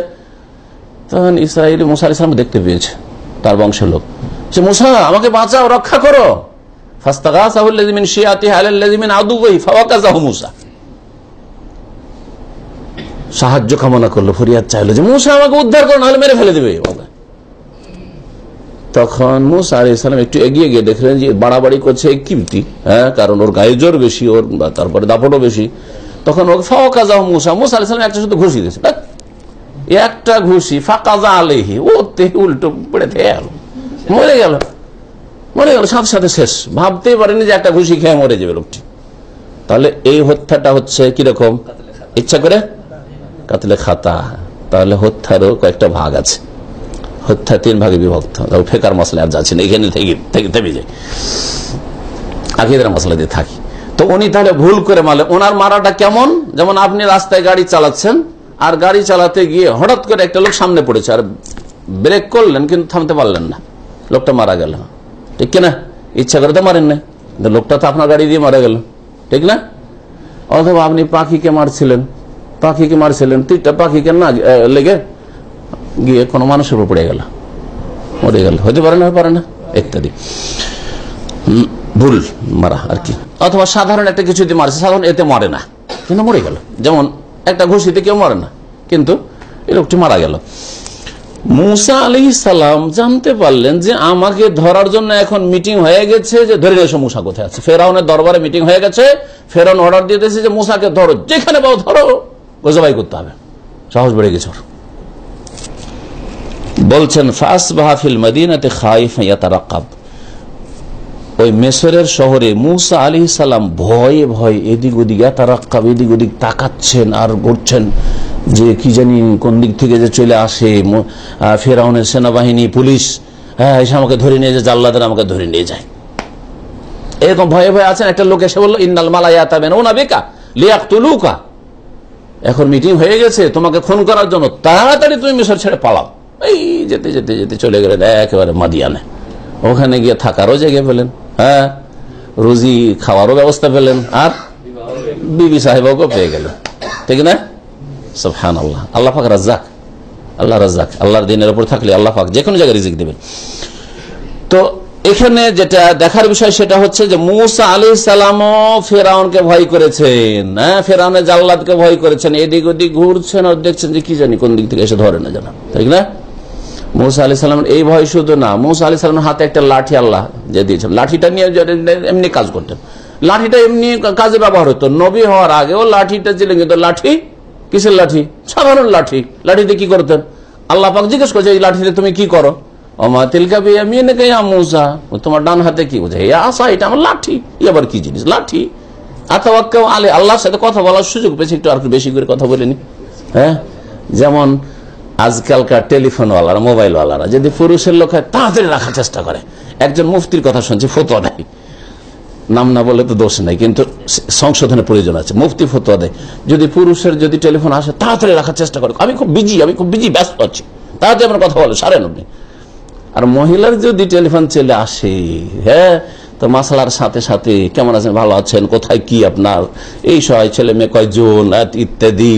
তখন ইসরায়েলি মুসা আলাইহিস সালাম দেখতে পেয়েছে, তার বংশের লোক। সে মুসা, আমাকে বাঁচাও, রক্ষা করো। সাহায্য কামনা করল, ফরিয়াদ চাইলো যে, মুসা, আমাকে উদ্ধার করো, নাহলে মেরে ফেলে তখন মুসা একটু এগিয়ে গিয়ে দেখলেন যে, বাড়াবাড়ি করছে কিমতি হ্যাঁ কারণ ওর গায়ে জোর বেশি, ওর তারপরে দাপটও বেশি। তখন ওকে ফাওয়াকাযাহু মুসা মুসা আলাইহিস সালাম একটা শুধু ঘুষি দিয়েছে। একটা ঘুষি, ফাঁকাজা আলেহি ও তে উল্টো পড়ে থেকে মরে গেল। মরে গেল, সাথে সাথে শেষ। ভাবতেই পারেনি যে একটা ঘুষি খেয়ে মরে যাবে লোকটি। তাহলে এই হত্যাটা হচ্ছে কীরকম? ইচ্ছা করে? কাতলে খাতা। তাহলে হত্যারও কয়েকটা ভাগ আছে। হত্যা তিন ভাগে বিভক্ত। ফেকার মশলা আর যাচ্ছে না এখানে থেকে থেমে যায়। আকিদের মশলা দিয়ে থাকি। তো উনি তাহলে ভুল করে মারলে ওনার মারাটা কেমন? যেমন আপনি রাস্তায় গাড়ি চালাচ্ছেন, আর গাড়ি চালাতে গিয়ে হঠাৎ করে একটা লোক সামনে পড়েছে, আর ব্রেক করলেন, কিন্তু থামতে পারলেন না। লোকটা মারা গেল। ঠিক কিনা? ইচ্ছা করে তো মারেন না লোকটা তো আপনার গাড়ি দিয়ে মারা গেল। ঠিক না? অথবা আপনি পাখিকে মারছিলেন। পাখিকে মারছিলেন। তীরটা পাখিকে না লেগে গিয়ে কোনো মানুষের উপর পড়ে গেল। মরে গেল। হতে পারে না পারে না। ইত্যাদি। ভুল মারা আর কি। অথবা সাধারণ একটা কিছু দিয়ে মারছে, সাধারণ এতে মরে না। কিন্তু মরে গেল। যেমন একটা ঘুষিতে কেউ মরে না। কিন্তু এই লোকটি মারা গেল। মুসা আলি সালাম জানতে পারলেন যে আমাকে ধরার জন্য এখন মিটিং হয়ে গেছে যে ধরে এসো মুসা কোথায় আছে। ফেরাউনের দরবারে মিটিং হয়ে গেছে। ফেরাউন অর্ডার দিয়ে দিয়েছে যে মুসাকে ধরো, যেখানে পাও ধরো। জবাই করতে হবে। সাহস বেড়ে গেছে বলছেন ফাস বাহাফিল মদিনাতে খাইফ ইয়াতারাকাব ওই মেসরের শহরে মুসা আলী সালাম ভয়ে ভয়ে এদিক ওদিক ইয়াতারাক্কাব এদিক ওদিক তাকাচ্ছেন আর ঘুরছেন যে কি জানি কোন দিক থেকে যে চলে আসে ফেরাউনের সেনাবাহিনী, পুলিশ। হ্যাঁ এসে আমাকে ধরে নিয়ে যায়, জাল্লাদের আমাকে ধরে নিয়ে যায়। এরকম ভয়ে ভয়ে আছেন একটা লোক এসে বলল, ইন্নাল মালায়াতাবেন ও না বেকা লিয়াক তুলুকা এখন মিটিং হয়ে গেছে, তোমাকে খুন করার জন্য তাড়াতাড়ি তুমি মিশর ছেড়ে পালাও। এই যেতে যেতে যেতে চলে গেলেন, একেবারে মাদিয়ানে। ওখানে গিয়ে থাকারও জায়গা পেলেন হ্যাঁ রুজি খাওয়ারও ব্যবস্থা পেলেন, আর বিবি সাহেবকে পেয়ে গেলেন ঠিক না? সব হ্যান আল্লাহ আল্লাহ পাক রাজ্জাক, আল্লাহ রাজ্জাক, আল্লাহর দিনের উপর থাকলে আল্লাহ পাক যে কোনো জায়গায় রিজিক দেবেন। তো এখানে যেটা দেখার বিষয় সেটা হচ্ছে যে মুসা আলি সালামও ফেরাউনকে ভয় করেছেন হ্যাঁ ফেরাউনের জাল্লাদকে ভয় করেছেন, এদিক ওদিক ঘুরছেন আর দেখছেন যে কি জানি কোন দিক থেকে এসে ধরে না জানা। ঠিক না? মুসা আলি সালামের এই ভয় শুধু না, মৌসা আলি সালামের হাতে একটা লাঠি আল্লাহ যে দিয়েছেন লাঠিটা নিয়ে এমনি কাজ করতেন। লাঠিটা এমনি কাজে ব্যবহার হতো। নবী হওয়ার আগেও লাঠিটা ছিলেন, কিন্তু লাঠি? কিসের লাঠি? সাধারণ লাঠি। লাঠিতে কি করতেন? আল্লাহ পাক জিজ্ঞেস করছে, এই লাঠিতে তুমি কি করো? অমা তিলকা বিয়া মিয়ে কে মুসা। তোমার ডান হাতে কি? বোঝে আসা এটা আমার লাঠি। ই আবার কি জিনিস? লাঠি। আতাওয়াক্কাও আলে আল্লাহর সাথে কথা বলার সুযোগ পেয়েছে, একটু আর বেশি করে কথা বলিনি। হ্যাঁ? যেমন আজকালকার টেলিফোনওয়ালারা, মোবাইলওয়ালারা যদি পুরুষের লোক হয় তাড়াতাড়ি রাখার চেষ্টা করে। একজন মুফতির কথা শুনছি, ফতোয়া দেয়। নাম না বলে তো দোষ নেই, কিন্তু সংশোধনের প্রয়োজন আছে। মুফতি ফতোয়া দেয়, যদি পুরুষের যদি টেলিফোন আসে, তাড়াতাড়ি রাখার চেষ্টা করে। আমি খুব বিজি, আমি খুব বিজি, ব্যস্ত আছি। তাড়াতাড়ি আমার কথা বলে, সারেন আপনি। আর মহিলার যদি টেলিফোন চলে আসে হ্যাঁ তো মাসালার সাথে সাথে কেমন আছেন, ভালো আছেন, কোথায় কি আপনার? এই সবাই ছেলে মেয়ে কয়জন ইত্যাদি।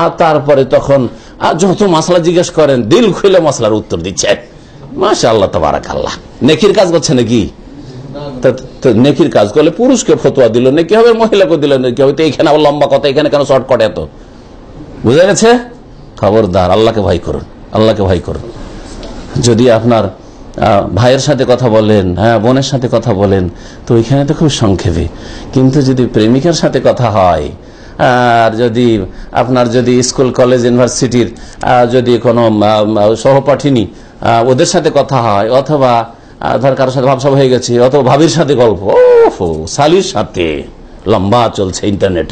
আর তারপরে তখন আর যত মশলা জিজ্ঞেস করেন, দিল খুলে মশলার উত্তর দিচ্ছে। মাসা আল্লাহ তবারাক আল্লাহ নেকির কাজ করছে নাকি? নেকির কাজ করলে পুরুষকে ফতোয়া দিল, নেকি হবে মহিলাকে দিল, নেকি হবে। তো এইখানে আবার লম্বা কথা এখানে কেন শর্টকাট এত? বুঝা গেছে? খবরদার, আল্লাহকে ভয় করুন, আল্লাহকে ভয় করুন। যদি আপনার ভাইয়ের সাথে কথা বলেন হ্যাঁ বোনের সাথে কথা বলেন তো ওইখানে তো খুব সংক্ষেপে। কিন্তু যদি প্রেমিকার সাথে কথা হয় আর যদি আপনার যদি স্কুল কলেজ ইউনিভার্সিটির যদি কোনো সহপাঠিনী ওদের সাথে কথা হয় অথবা ধর কারোর সাথে ভাবসাব হয়ে গেছে অথবা ভাবির সাথে গল্প ও সালির সাথে লম্বা চলছে ইন্টারনেট।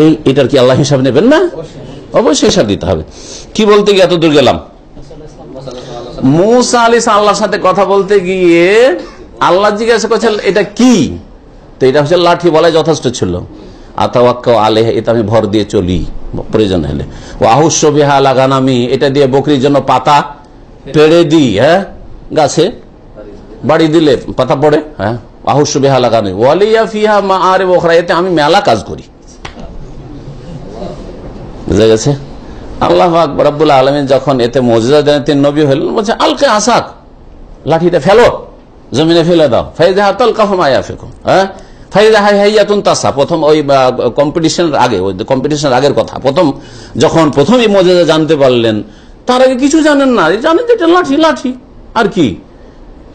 এই এটার কি আল্লাহ হিসাব নেবেন না? অবশ্যই। হিসাব দিতে হবে। কি বলতে গিয়ে এত দূর গেলাম? মুসা আলী আল্লাহর সাথে কথা বলতে গিয়ে আল্লাহ জিজ্ঞাসা করছেন, এটা কি? তো এটা হচ্ছে লাঠি বলাই যথেষ্ট ছিল। আতাওয়াক্কা আলে এটা আমি ভর দিয়ে চলি, প্রয়োজন হলে। ও আহুস্য বিহা লাগানামি এটা দিয়ে বকরির জন্য পাতা পেড়ে দিই হ্যাঁ? গাছে বাড়ি দিলে পাতা পড়ে হ্যাঁ? আহুস্য বিহা লাগানি ওয়ালিয়া ফিহা মা আরে ওখরা এতে আমি মেলা কাজ করি। বুঝা গেছে? আল্লাহ আকবর আব্বুল আলমিন যখন এতে মজুদা দেন, তিন নবী হলেন বলছে, আলকে আসাক লাঠিটা ফেলো, জমিনে ফেলে দাও। ফাইজা হাতাল কাহমায়া ফেকো হ্যাঁ? ফাইজা হাই হাইয়াতুন তাসা, প্রথম ওই কম্পিটিশনের আগে, ওই কম্পিটিশনের আগের কথা, প্রথম, যখন প্রথম এই মজুদা জানতে পারলেন, তার আগে কিছু জানেন না, জানেন যে এটা লাঠি লাঠি, আর কি?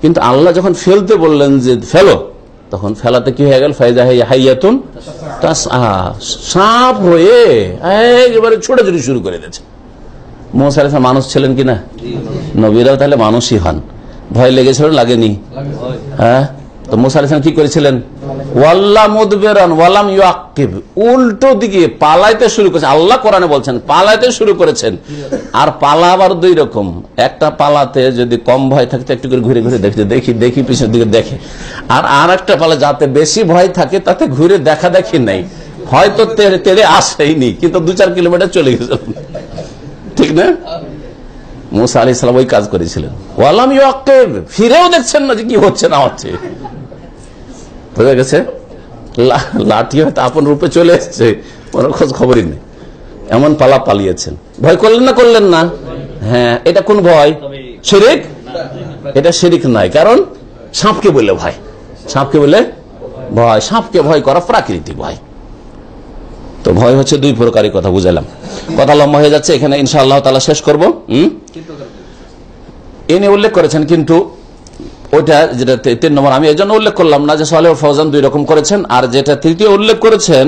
কিন্তু আল্লাহ যখন ফেলতে বললেন যে, ফেলো তখন ফেলাতে কি হয়ে গেল? ফাইজা হাইয়া হাইয়াতুন তা সাপ হয়ে একেবারে ছোটাছুটি শুরু করে দিয়েছে। মোসার মানুষ ছিলেন কিনা নবীরাও তাহলে মানুষই হন। ভয় লেগেছিল লাগেনি? হ্যাঁ? তো মোসা কি করেছিলেন? ওয়াল্লা মুদবেরান ওয়ালাম ইউআকিব উল্টো দিকে পালাইতে শুরু করেছেন আল্লাহ কোরআনে বলছেন, পালাইতে শুরু করেছেন। আর পালা আবার দুই রকম। একটা পালাতে যদি কম ভয় থাকতে একটু করে ঘুরে ঘুরে দেখতে, দেখি দেখি, পিছনের দিকে দেখে। আর আর একটা পালা, যাতে বেশি ভয় থাকে, তাতে ঘুরে দেখা দেখি নাই। হয়তো তেড়ে আসেইনি, কিন্তু দু চার কিলোমিটার চলে গেছে। ঠিক না? মুসা আলি সালাম ওই কাজ করেছিলেন। ওয়ালাম ইউআকিব ফিরেও দেখছেন না যে কি হচ্ছে না হচ্ছে। বুঝা গেছে? লাঠি হয়তো আপন রূপে চলে এসছে। কোনো খোঁজ খবরই নেই। এমন পালা পালিয়েছেন। ভয় করলেন না করলেন না? হ্যাঁ এটা কোন ভয়? শিরিক? এটা শিরিক নাই। কারণ সাপকে বলে ভয়। সাপকে বলে ভয়। সাপকে ভয় করা প্রাকৃতিক ভয়। তো ভয় হচ্ছে দুই প্রকারই কথা বুঝালাম। কথা লম্বা হয়ে যাচ্ছে এখানে ইনশাআল্লাহ তালা শেষ করব। হম? এ নিয়ে উল্লেখ করেছেন কিন্তু ওইটা যেটা তিন নম্বর, আমি এই জন্য উল্লেখ করলাম না যে সোহালে ফৌজান দুই রকম করেছেন, আর যেটা তৃতীয় উল্লেখ করেছেন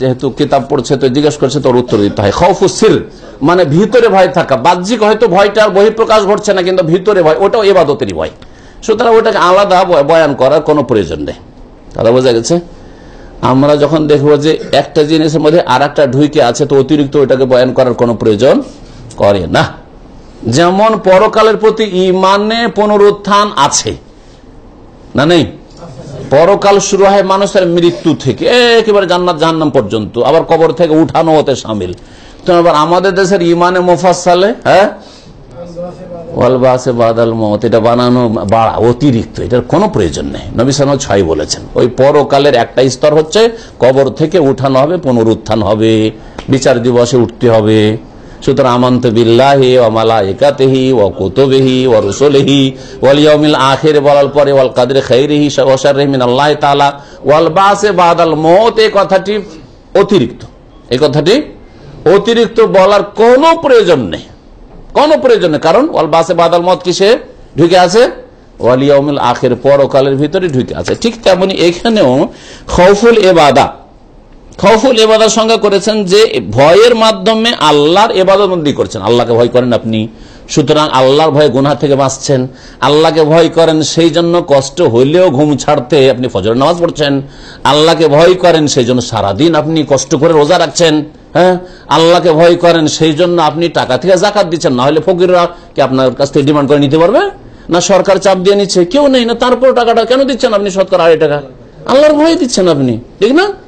যেহেতু কিতাব পড়ছে, তো জিজ্ঞেস করছে, তোর উত্তর দিতে হয়। খৌফুসির মানে ভিতরে ভয় থাকা। বাহ্যিক হয়তো ভয়টার বহিঃপ্রকাশ ঘটছে না, কিন্তু ভিতরে ভয়, ওটাও এবাদতেরই ভয়। সুতরাং ওটাকে আলাদা বয়ান করার কোনো প্রয়োজন নেই। কথা বোঝা গেছে, আমরা যখন দেখব যে একটা জিনিসের মধ্যে আর একটা ঢুইকে আছে, তো অতিরিক্ত ওইটাকে বয়ান করার কোনো প্রয়োজন করে না। যেমন পরকালের প্রতি ইমানে পুনরুত্থান আছে। না নেই? পরকাল শুরু হয় মানুষের মৃত্যু থেকে, একেবারে জান্নাত জাহান্নাম পর্যন্ত, আবার কবর থেকে উঠানো হতে সামিল। তো আবার আমাদের দেশের ইমানে মোফাসালে হ্যাঁ? এটা বানানো বাড়া, অতিরিক্ত, এটার কোনো প্রয়োজন ছয় বলেছেন, ওই পরকালের একটা স্তর হচ্ছে কবর থেকে উঠানো হবে, পুনরুত্থান হবে, বিচার দিবসে উঠতে হবে। সুতরাং আমন্ত ও কুতুবিহি ওয়াল আখির বলার পরে ওয়াল কাদরে খাইরিহি ওয়া শাররিহি মিন ওয়াল বাসে কথাটি অতিরিক্ত। এই কথাটি অতিরিক্ত বলার কোনো প্রয়োজন নেই। কোনো প্রয়োজন নেই। কারণ ওয়াল বাসে বাদাল মত কিসে? ঢুকে আছে। ওয়ালিয়াউমিল আখের পরকালের ভিতরে ঢুকে আছে। ঠিক তেমনি এখানেও খৌফুল এবাদা খৌফুল এবাদার সঙ্গে করেছেন যে ভয়ের মাধ্যমে আল্লাহর এবাদত বন্দি করছেন। আল্লাহকে ভয় করেন আপনি। সুতরাং আল্লাহর ভয়ে গুনা থেকে বাঁচছেন। আল্লাহকে ভয় করেন সেই জন্য কষ্ট হইলেও ঘুম ছাড়তে আপনি ফজর নামাজ পড়ছেন। আল্লাহকে ভয় করেন সেই জন্য সারাদিন আপনি কষ্ট করে রোজা রাখছেন। হ্যাঁ? আল্লাহকে ভয় করেন সেই জন্য আপনি টাকা থেকে জাকাত দিচ্ছেন। না হলে ফকিররা কি আপনার কাছ থেকে ডিমান্ড করে নিতে পারবে? না সরকার চাপ দিয়ে নিচ্ছে? কেউ নেই না। তারপর টাকাটা কেন দিচ্ছেন আপনি শতকরা আড়াই টাকা? আল্লাহর ভয় দিচ্ছেন আপনি। ঠিক না?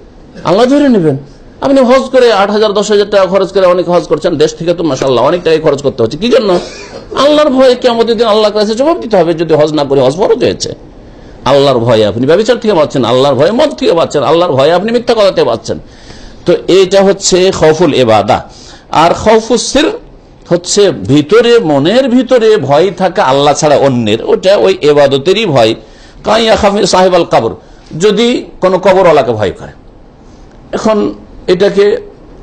আল্লাহ ধরে নেবেন। আপনি হজ করে আট হাজার, দশ হাজার টাকা খরচ করে অনেক হজ করছেন, দেশ থেকে তো মাসাল্লাহ অনেক টাকা খরচ করতে হচ্ছে। কি জন্য? আল্লাহর ভয়ে কেমন দিন আল্লাহ কাছে জবাব দিতে হবে, যদি হজ না করে হজ ফরজ হয়েছে। আল্লাহর ভয়ে আপনি ব্যবচার থেকে বাঁচছেন, আল্লাহর ভয়ে মদ থেকে বাঁচছেন, আল্লাহর ভয়ে আপনি মিথ্যা কথাতে বাঁচছেন। তো এইটা হচ্ছে খফুল এবাদা আর খফুসির হচ্ছে ভিতরে, মনের ভিতরে ভয় থাকা আল্লাহ ছাড়া অন্যের। ওটা ওই এবাদতেরই ভয়। কাইয়া খাফি সাহেব আল কাবর যদি কোনো কবরওয়ালাকে ভয় করে। এখন এটাকে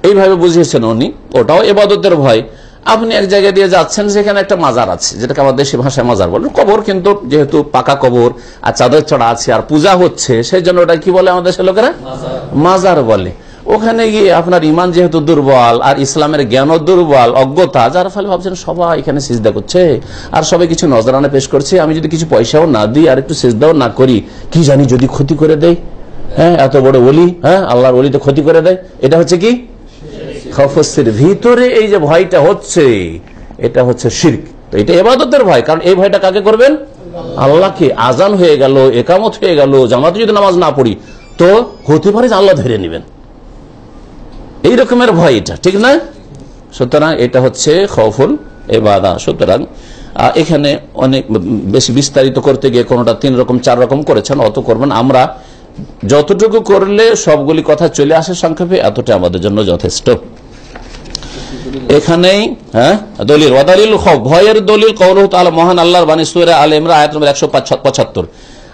এইভাবে বুঝিয়েছেন উনি ওটাও এবাদতের ভয়। আপনি এক জায়গায় দিয়ে যাচ্ছেন যেখানে একটা মাজার আছে যেটাকে আমার দেশি ভাষায় মাজার বলেন কবর কিন্তু যেহেতু পাকা কবর আর চাদর চড়া আছে আর পূজা হচ্ছে সেই জন্য ওটা কি বলে আমাদের দেশের লোকেরা? মাজার। বলে। ওখানে গিয়ে আপনার ইমান যেহেতু দুর্বল আর ইসলামের জ্ঞানও দুর্বল অজ্ঞতা যার ফলে ভাবছেন সবাই এখানে সিজদা করছে আর সবাই কিছু নজরানা পেশ করছে আমি যদি কিছু পয়সাও না দিই আর একটু সিজদাও না করি কি জানি যদি ক্ষতি করে দেয়? হ্যাঁ এত বড় ওলি হ্যাঁ আল্লাহর ওলিতে ক্ষতি করে দেয়। এটা হচ্ছে কি? খফসের ভিতরে এই যে ভয়টা হচ্ছে, এটা হচ্ছে শির্ক। তো এটা এবাদতের ভয়, কারণ এই ভয়টা কাকে করবেন? আল্লাহকে। আজান হয়ে গেল, একামত হয়ে গেল, জামাতে যদি নামাজ না পড়ি, তো হতে পারে যে আল্লাহ ধরে নেবেন। এই রকমের ভয় এটা, ঠিক না? সুতরাং এটা হচ্ছে খফুল এবাদা। সুতরাং এখানে অনেক বেশি বিস্তারিত করতে গিয়ে কোনোটা তিন রকম, চার রকম করেছেন, অত করবেন আমরা যতটুকু করলে সবগুলি কথা চলে আসে সংক্ষেপে, এতটা আমাদের জন্য যথেষ্ট। এখানেই হ্যাঁ দলিল। ওয়াদালিল ভয়ের দলিল কৌরহ তাআলা মহান আল্লাহর বাণী সূরা আলে ইমরান, আয়াত নম্বর 175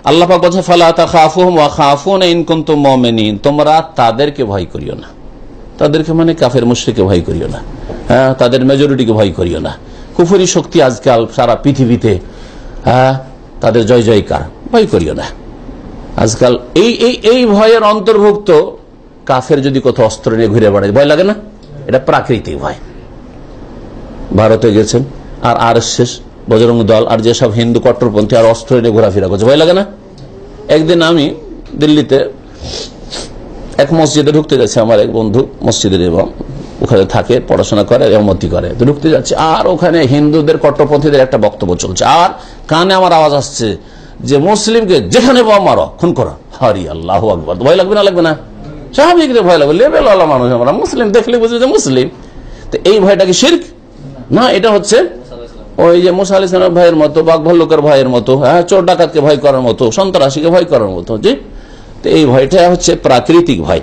আল্লাহ পাক বলেছেন, ফালা তাখাফুহুম ওয়া খাফুনা ইন কুনতুম মুমিনিন। তোমরা তাদেরকে ভয় করিও না। তাদেরকে মানে কাফের মুশরিককে ভয় করিও না। হ্যাঁ তাদের মেজরিটিকে ভয় করিও না। কুফরি শক্তি আজকাল সারা পৃথিবীতে হ্যাঁ তাদের জয় জয়কার ভয় করিও না। আজকাল এই এই এই ভয়ের অন্তর্ভুক্ত কাফের যদি কোথাও অস্ত্র নিয়ে ঘুরে বেড়ায়, ভয় লাগে না? এটা প্রাকৃতিক ভয়। ভারতে গেছেন, আর আর শেষ, বজরং দল, আর যেসব হিন্দু কট্টরপন্থী আর অস্ত্র নিয়ে ঘোরাফেরা করছে, ভয় লাগে না? একদিন আমি দিল্লিতে এক মসজিদে ঢুকতে যাচ্ছে, আমার এক বন্ধু মসজিদের এবং ওখানে থাকে, পড়াশোনা করে এমতি করে। ঢুকতে যাচ্ছে, আর ওখানে হিন্দুদের, কট্টরপন্থীদের একটা বক্তব্য চলছে, আর কানে আমার আওয়াজ আসছে যে মুসলিমকে যেখানে পাও মারো, খুন করো। হরি আল্লাহ আকবর। ভয় লাগবে না লাগবে না? স্বাভাবিক রে ভয় লাগবে। লেবেল আল্লাহ মানুষ আমরা মুসলিম, দেখলে বুঝবে যে মুসলিম। তো এই ভয়টা কি শির্ক? না, এটা হচ্ছে ওই যে মুসা ইসলামের ভাইয়ের মতো, বাঘ ভল্লুকের ভাইয়ের মতো হ্যাঁ চোর ডাকাতকে ভয় করার মতো, সন্ত্রাসীকে ভয় করার মতো, জি? তো এই ভয়টা হচ্ছে প্রাকৃতিক ভয়।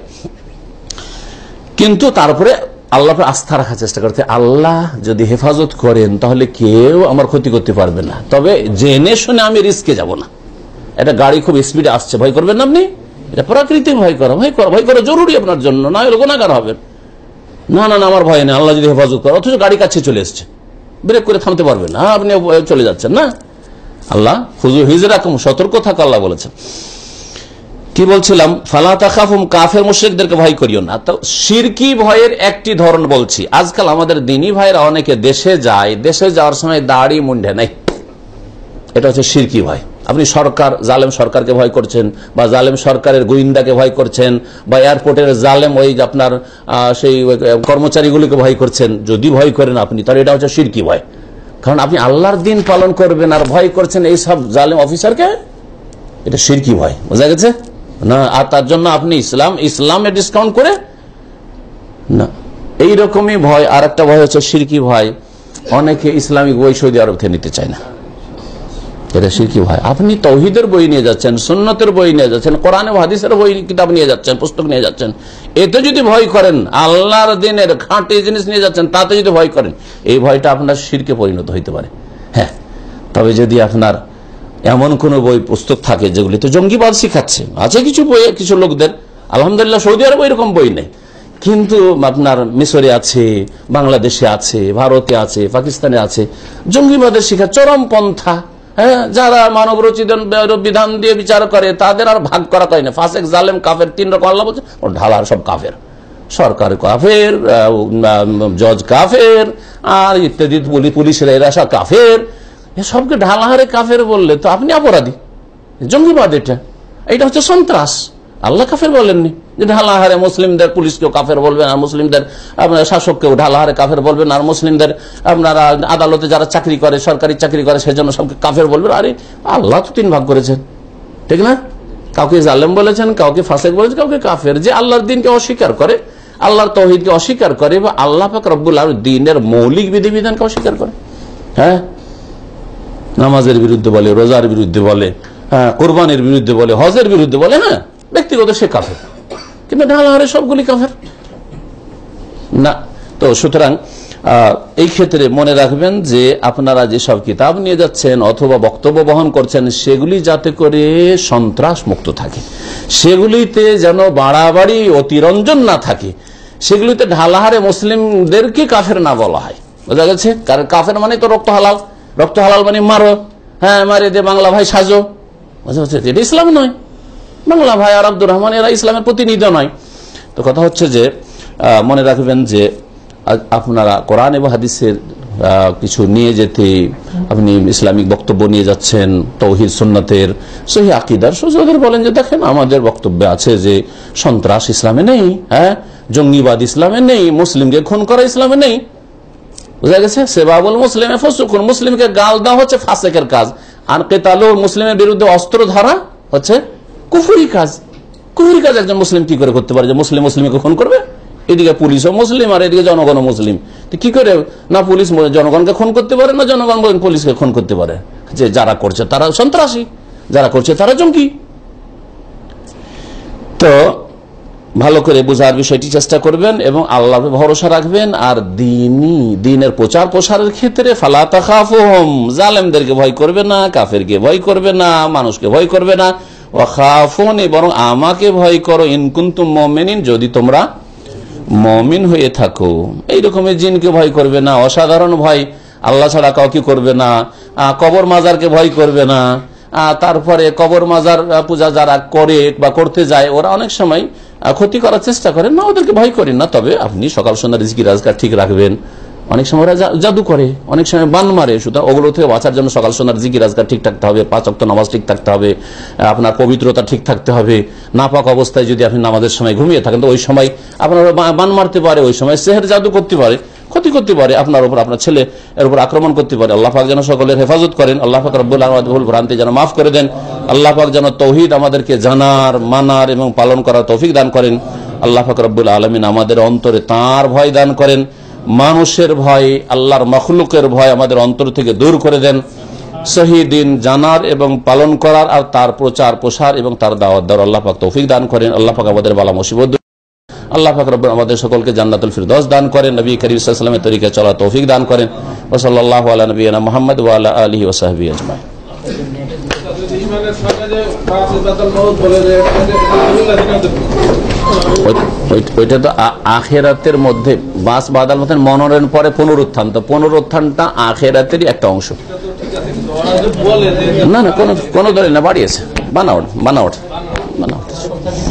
কিন্তু তারপরে আল্লাহ আস্থা রাখার চেষ্টা করতে আল্লাহ যদি হেফাজত করেন, তাহলে কেউ আমার ক্ষতি করতে পারবে না। তবে জেনে শুনে আমি রিস্কে যাব না। এটা গাড়ি খুব স্পিডে আসছে। ভয় করবেন না আপনি? এটা প্রাকৃতিক ভয় করা। ভয় করা ভয় করা জরুরি আপনার জন্য, না হলে গুণাগার হবেন। না না না, আমার ভয় নেই। আল্লাহ যদি হেফাজত করে, অথচ গাড়ি কাছে চলে এসছে। ব্রেক করে থামতে পারবেন না। আপনি চলে যাচ্ছেন, না? আল্লাহ হুজুর হিজরাকুম, সতর্ক থাকা আল্লাহ বলেছেন। কি বলছিলাম? ফালা তাকাফুম কাফের মুশ্রিকদেরকে ভয় করিও না। তো সিরকি ভয়ের একটি ধরন বলছি। আজকাল আমাদের দিনী ভাইরা অনেকে দেশে যায়, দেশে যাওয়ার সময় দাড়ি মুন্ডে নাই এটা হচ্ছে সিরকি ভয়। আপনি সরকার, জালেম সরকারকে ভয় করছেন, বা জালেম সরকারের গোয়েন্দাকে ভয় করছেন, বা এয়ারপোর্টের জালেম ওই আপনার সেই কর্মচারীগুলিকে ভয় করছেন। যদি ভয় করেন আপনি, তাহলে এটা হচ্ছে সিরকি ভয়। কারণ আপনি আল্লাহর দিন পালন করবেন আর ভয় করছেন এই সব জালেম অফিসারকে, এটা সিরকি ভয়। বোঝা গেছে? না, আর তার জন্য আপনি ইসলাম, ইসলামে ডিসকাউন্ট করে, না। এই রকমই ভয় আর একটা ভয় হচ্ছে সিরকি ভয়। অনেকে ইসলামিক বই সৌদি আরব থেকে নিতে চায় না। এটা সিরকি ভয়। আপনি তৌহিদের বই নিয়ে যাচ্ছেন, সুন্নতের বই নিয়ে যাচ্ছেন, কোরআনে হাদিসের বই, কিতাব নিয়ে যাচ্ছেন, পুস্তক নিয়ে যাচ্ছেন। এতে যদি ভয় করেন, আল্লাহর দিনের খাঁটি জিনিস নিয়ে যাচ্ছেন, তাতে যদি ভয় করেন, এই ভয়টা আপনার শিরকে পরিণত হইতে পারে। হ্যাঁ। তবে যদি আপনার এমন কোন বই পুস্তক থাকে যেগুলিতে জঙ্গিবাদ শিখাচ্ছে। আছে কিছু বই, কিছু লোকদের। আলহামদুলিল্লাহ, সৌদি আরব এরকম বই নেই। কিন্তু আপনার মিশরে আছে, বাংলাদেশে আছে, ভারতে আছে, পাকিস্তানে আছে। জঙ্গিবাদের শিখা চরম পন্থা হ্যাঁ? যারা মানব রচিত বিধান দিয়ে বিচার করে, তাদের আর ভাগ করা হয় না। ফাসেক, জালেম, কাফের, তিন রকম আল্লাহ বলছে ও ঢালার সব কাফের। সরকার কাফের জজ কাফের, আর ইত্যাদি পুলি- পুলিশের এরা সব কাফের। সবকে ঢালাহারে কাফের বললে তো আপনি অপরাধী। জঙ্গিবাদ এটা। এটা হচ্ছে সন্ত্রাস। আল্লাহ কাফের বলেননি যে ঢালাহারে মুসলিমদের, পুলিশকেও কাফের বলবেন আর মুসলিমদের, আপনার শাসককেও ঢালাহারে কাফের বলবেন আর মুসলিমদের, আপনারা আদালতে যারা চাকরি করে, সরকারি চাকরি করে, সেজন্য সবকে কাফের বলবেন। আরে, আল্লাহ তো তিন ভাগ করেছেন। ঠিক না? কাউকে জালেম বলেছেন, কাউকে ফাসেক বলেছেন, কাউকে কাফের। যে আল্লাহর দিনকে অস্বীকার করে, আল্লাহর তহিদকে অস্বীকার করে, বা আল্লাহ পাক রব্বুল আলম দিনের মৌলিক বিধিবিধানকে অস্বীকার করে। হ্যাঁ? নামাজের বিরুদ্ধে বলে, রোজার বিরুদ্ধে বলে হ্যাঁ কোরবানির বিরুদ্ধে বলে, হজের বিরুদ্ধে বলে হ্যাঁ ব্যক্তিগত সে কাফের। কিন্তু ঢালাহারে সবগুলি কাফের। না, তো সুতরাং এই ক্ষেত্রে মনে রাখবেন যে আপনারা যেসব কিতাব নিয়ে যাচ্ছেন অথবা বক্তব্য বহন করছেন, সেগুলি যাতে করে সন্ত্রাস মুক্ত থাকে। সেগুলিতে যেন বাড়াবাড়ি, অতিরঞ্জন না থাকে। সেগুলিতে ঢালাহারে মুসলিমদেরকে কাফের না বলা হয়। বোঝা গেছে? কারণ কাফের মানে তো রক্ত হালাল। রক্ত হালাল মানে মারো। হ্যাঁ মারে দে, বাংলা ভাই সাজো। বোঝা যাচ্ছে এটা ইসলাম নয়। বাংলা ভাই আর আব্দুর রহমান, এরা ইসলামের প্রতিনিধি নয়। তো কথা হচ্ছে যে মনে রাখবেন যে আপনারা কোরআন এবং হাদিসের কিছু নিয়ে যেতে আপনি ইসলামিক বক্তব্য নিয়ে যাচ্ছেন, তৌহিদ সুন্নতের, সহি আকিদার সোজাদের বলেন যে, দেখেন, আমাদের বক্তব্যে আছে যে, সন্ত্রাস ইসলামে নেই হ্যাঁ? জঙ্গিবাদ ইসলামে নেই, মুসলিমকে খুন করা ইসলামে নেই। বুঝা গেছে? সেবাবুল মুসলিমে, ফসুকুন মুসলিমকে গাল দেওয়া হচ্ছে ফাসেকের কাজ। আর কেতালু মুসলিমের বিরুদ্ধে অস্ত্র ধরা হচ্ছে কুফুরি কাজ। কুফুরি কাজ একজন মুসলিম কি করে করতে পারে? যে মুসলিম মুসলিমকে খুন করবে? এদিকে পুলিশও মুসলিম আর এদিকে জনগণও মুসলিম। তো কি করে না পুলিশ জনগণকে খুন করতে পারে, না জনগণ পুলিশকে খুন করতে পারে? যে যারা করছে তারা সন্ত্রাসী, যারা করছে তারা জঙ্গি। তো ভালো করে বোঝার বিষয়টি চেষ্টা করবেন এবং আল্লাহ ভরসা রাখবেন। আর দিনই দিনের প্রচার প্রসারের ক্ষেত্রে ফালাতা খাফুহম জালেমদেরকে ভয় করবে না, কাফেরকে ভয় করবে না, মানুষকে ভয় করবে না। ও বরং আমাকে ভয় করো ইনকুন্তুম মমিনিন, যদি তোমরা মমিন হয়ে থাকো। এইরকমের জিনকে ভয় করবে না, অসাধারণ ভয় আল্লাহ ছাড়া কাউকে করবে না। কবর মাজারকে ভয় করবে না। তারপরে কবর মাজার পূজা যারা করে বা করতে যায়, ওরা অনেক সময় ক্ষতি করার চেষ্টা করেন, না, ওদেরকে ভয় করেন না। তবে আপনি সকাল সন্ধ্যা রিজকি রাজগার ঠিক রাখবেন। অনেক সময় জাদু করে, অনেক সময় বান মারে। সুতরাং ওগুলো থেকে বাঁচার জন্য সকাল সন্ধ্যার জিকি রাজগার ঠিক থাকতে হবে, পাঁচ অক্ত নামাজ ঠিক থাকতে হবে আপনার পবিত্রতা ঠিক থাকতে হবে। নাপাক অবস্থায় যদি আপনি নামাজের সময় ঘুমিয়ে থাকেন, তো ওই সময় আপনার বান মারতে পারে, ওই সময় সেহের জাদু করতে পারে। ক্ষতি করতে পারে আপনার উপর, আপনার ছেলে এর উপর আক্রমণ করতে পারে। আল্লাহ পাক যেন সকলের হেফাজত করেন, আল্লাহ পাক রব্বুল ভুল ভ্রান্তি যেন মাফ করে দেন, আল্লাহ পাক যেন তৌহিদ আমাদেরকে জানার, মানার এবং পালন করার তৌফিক দান করেন। আল্লাহ পাক রব্বুল আলমিন আমাদের অন্তরে তার ভয় দান করেন, মানুষের ভয়, আল্লাহর মখলুকের ভয় আমাদের অন্তর থেকে দূর করে দেন। শহীদিন জানার এবং পালন করার আর তার প্রচার প্রসার এবং তার দাওয়াত দেওয়ার আল্লাহ পাক তৌফিক দান করেন, আল্লাহ পাক আমাদের বালা মুসিবত আল্লাহ পাক আমাদের সকলকে জান্নাতুল ফিরদৌস দান করেন, নবী করিম সাল্লামের তরিকা চলা তৌফিক দান করেন, ওয়া সাল্লাল্লাহু আলা নবিয়িনা মুহাম্মদ ওয়া আলা ওই- ওই- ওইটা তো আখেরাতের মধ্যে বাস বাদাল মতন মনোনয়ন পরে পুনরুত্থান, তো পুনরুত্থানটা আখেরাতেরই একটা অংশ। না না, কোনো কোনো দলিল না, বাড়িয়েছে। বানাওট বানাওট বানাওট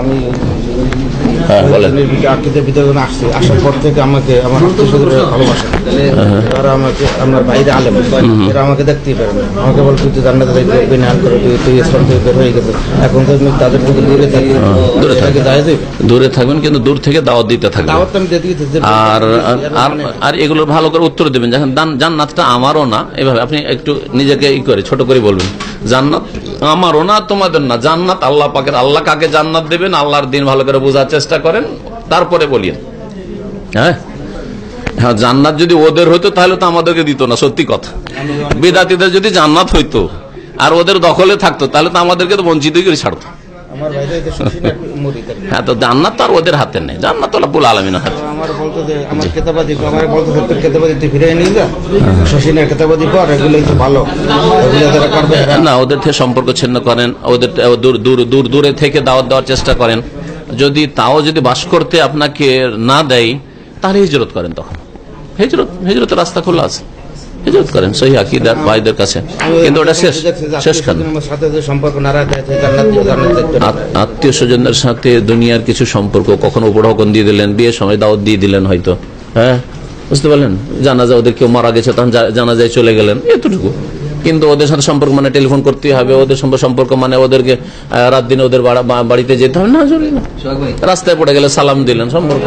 আমি হ্যাঁ বলেন। আকিদের ভিতরে যখন আসছি আসার পর থেকে আমাকে আমার আত্মীয় স্বজনরা ভালোবাসে। তারা আমাকে আমার বাইরে আলেম এরা আমাকে দেখতেই পারে না। আমাকে বল তুই জান্নাতে যাইতে পারবি না করে তুই তুই ইসলাম থেকে বের হয়ে গেছে। এখন তো তাদের থেকে দূরে থাকি। দূরে থাকি। এটাকে দায় দেবে দূরে থাকবেন কিন্তু দূর থেকে দাওয়াত দিতে থাকবেন। দাওয়াত আমি দিয়ে আর আর আর এগুলোর ভালো করে উত্তর দেবেন। যখন জান্নাতটা আমারও না এভাবে আপনি একটু নিজেকে ই করে ছোট করে বলবেন। জান্নাত আমারও না তোমাদের না। জান্নাত আল্লাহ পাকের আল্লাহ কাকে জান্নাত দেবেন? আল্লাহর দিন ভালো করে বোঝার চেষ্টা করেন তারপরে বলিয়েন। হ্যাঁ? হ্যাঁ জান্নাত যদি ওদের হইতো তাহলে তো আমাদেরকে দিত না সত্যি কথা। বেদাতিদের যদি জান্নাত হইতো আর ওদের দখলে থাকতো তাহলে তো আমাদেরকে তো বঞ্চিত করে ছাড়তো। হ্যাঁ তো জান্নাত তো আর ওদের হাতে নেই। জান্নাত আলমিনের হাতে। না থেকে সম্পর্ক ছিন্ন করেন ওদের দূর দূর দূর দূরে থেকে দাওয়াত দেওয়ার চেষ্টা করেন। যদি তাও যদি বাস করতে আপনাকে না দেয়, তাহলে হিজরত করেন তখন। হিজরত, হিজরতের রাস্তা খোলা আছে। হেজত করেন, সহি আকিদার ভাইদের কাছে। কিন্তু ওটা শেষ শেষ। আত্মীয় স্বজনদের সাথে দুনিয়ার কিছু সম্পর্ক কখনো উপর দিয়ে দিলেন, বিয়ের সময় দাওয়াত দিয়ে দিলেন হয়তো। হ্যাঁ? বুঝতে পারলেন? জানাজা ওদের কেউ মারা গেছে, তখন জানাজায় চলে গেলেন। এতটুকু। কিন্তু ওদের সাথে সম্পর্ক মানে টেলিফোন করতে হবে ওদের সঙ্গে সম্পর্ক মানে ওদেরকে রাত দিনে ওদের বাড়িতে যেতে হবে। না জরুরি না। রাস্তায় পড়ে গেলে সালাম দিলেন সম্পর্ক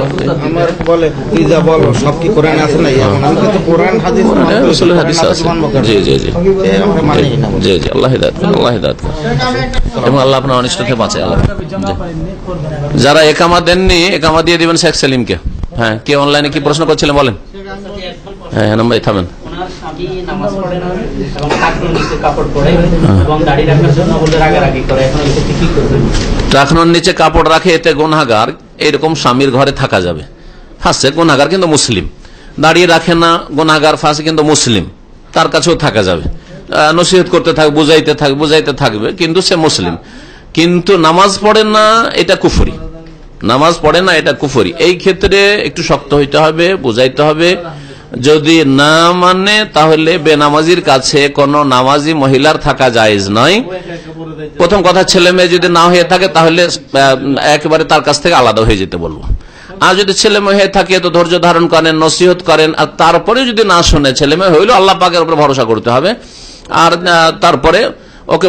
আমার বলে তুই যা বল সব কি কোরআন আছে না এমন আমি কিন্তু কোরআন হাদিস রসুলের হাদিস কোরআন আছে। মানবো কেন? জি জি জি। এ আমরা না। জি জি আল্লাহ আল্লাহ হিদায়ত করুন। এবং আল্লাহ আপনার অনিষ্ট থেকে আল্লাহ। যারা একামা দেননি একামা দিয়ে দিবেন শেখ সেলিমকে। হ্যাঁ কে অনলাইনে কি প্রশ্ন করছিলেন বলেন? হ্যাঁ হ্যাঁ নাম্বার থামেন। ওনার স্বামী নামাজ পড়ে না এবং কাকড় নিচে কাপড় পরে এবং দাড়ি রাখার জন্য বলে রাগারাগি করে। এখন এই ক্ষেত্রে কি করবেন রাখনোর নিচে কাপড় রাখে এতে গুনাগার এরকম স্বামীর ঘরে থাকা যাবে। ফাঁসে গুনাগার কিন্তু মুসলিম। দাঁড়িয়ে রাখে না গুনাগার ফাঁসে কিন্তু মুসলিম। তার কাছেও থাকা যাবে। নসিহত করতে থাকবে বুঝাইতে থাকবে বুঝাইতে থাকবে কিন্তু সে মুসলিম। কিন্তু নামাজ পড়ে না এটা কুফরি। নামাজ পড়ে না এটা কুফরি। এই ক্ষেত্রে একটু শক্ত হইতে হবে বুঝাইতে হবে। যদি না মানে তাহলে বেনামাজির কাছে কোনো নামাজি মহিলার থাকা জায়েজ নয়। প্রথম কথা, ছেলে মেয়ে যদি না হয়ে থাকে, তাহলে একেবারে তার কাছ থেকে আলাদা হয়ে যেতে বলব। আর যদি ছেলে মেয়ে হয়ে থাকে, তো ধৈর্য ধারণ করেন, নসিহত করেন, আর তারপরে যদি না শোনে, ছেলে মেয়ে হইলেও আল্লাহ পাকের উপর ভরসা করতে হবে। আর তারপরে ওকে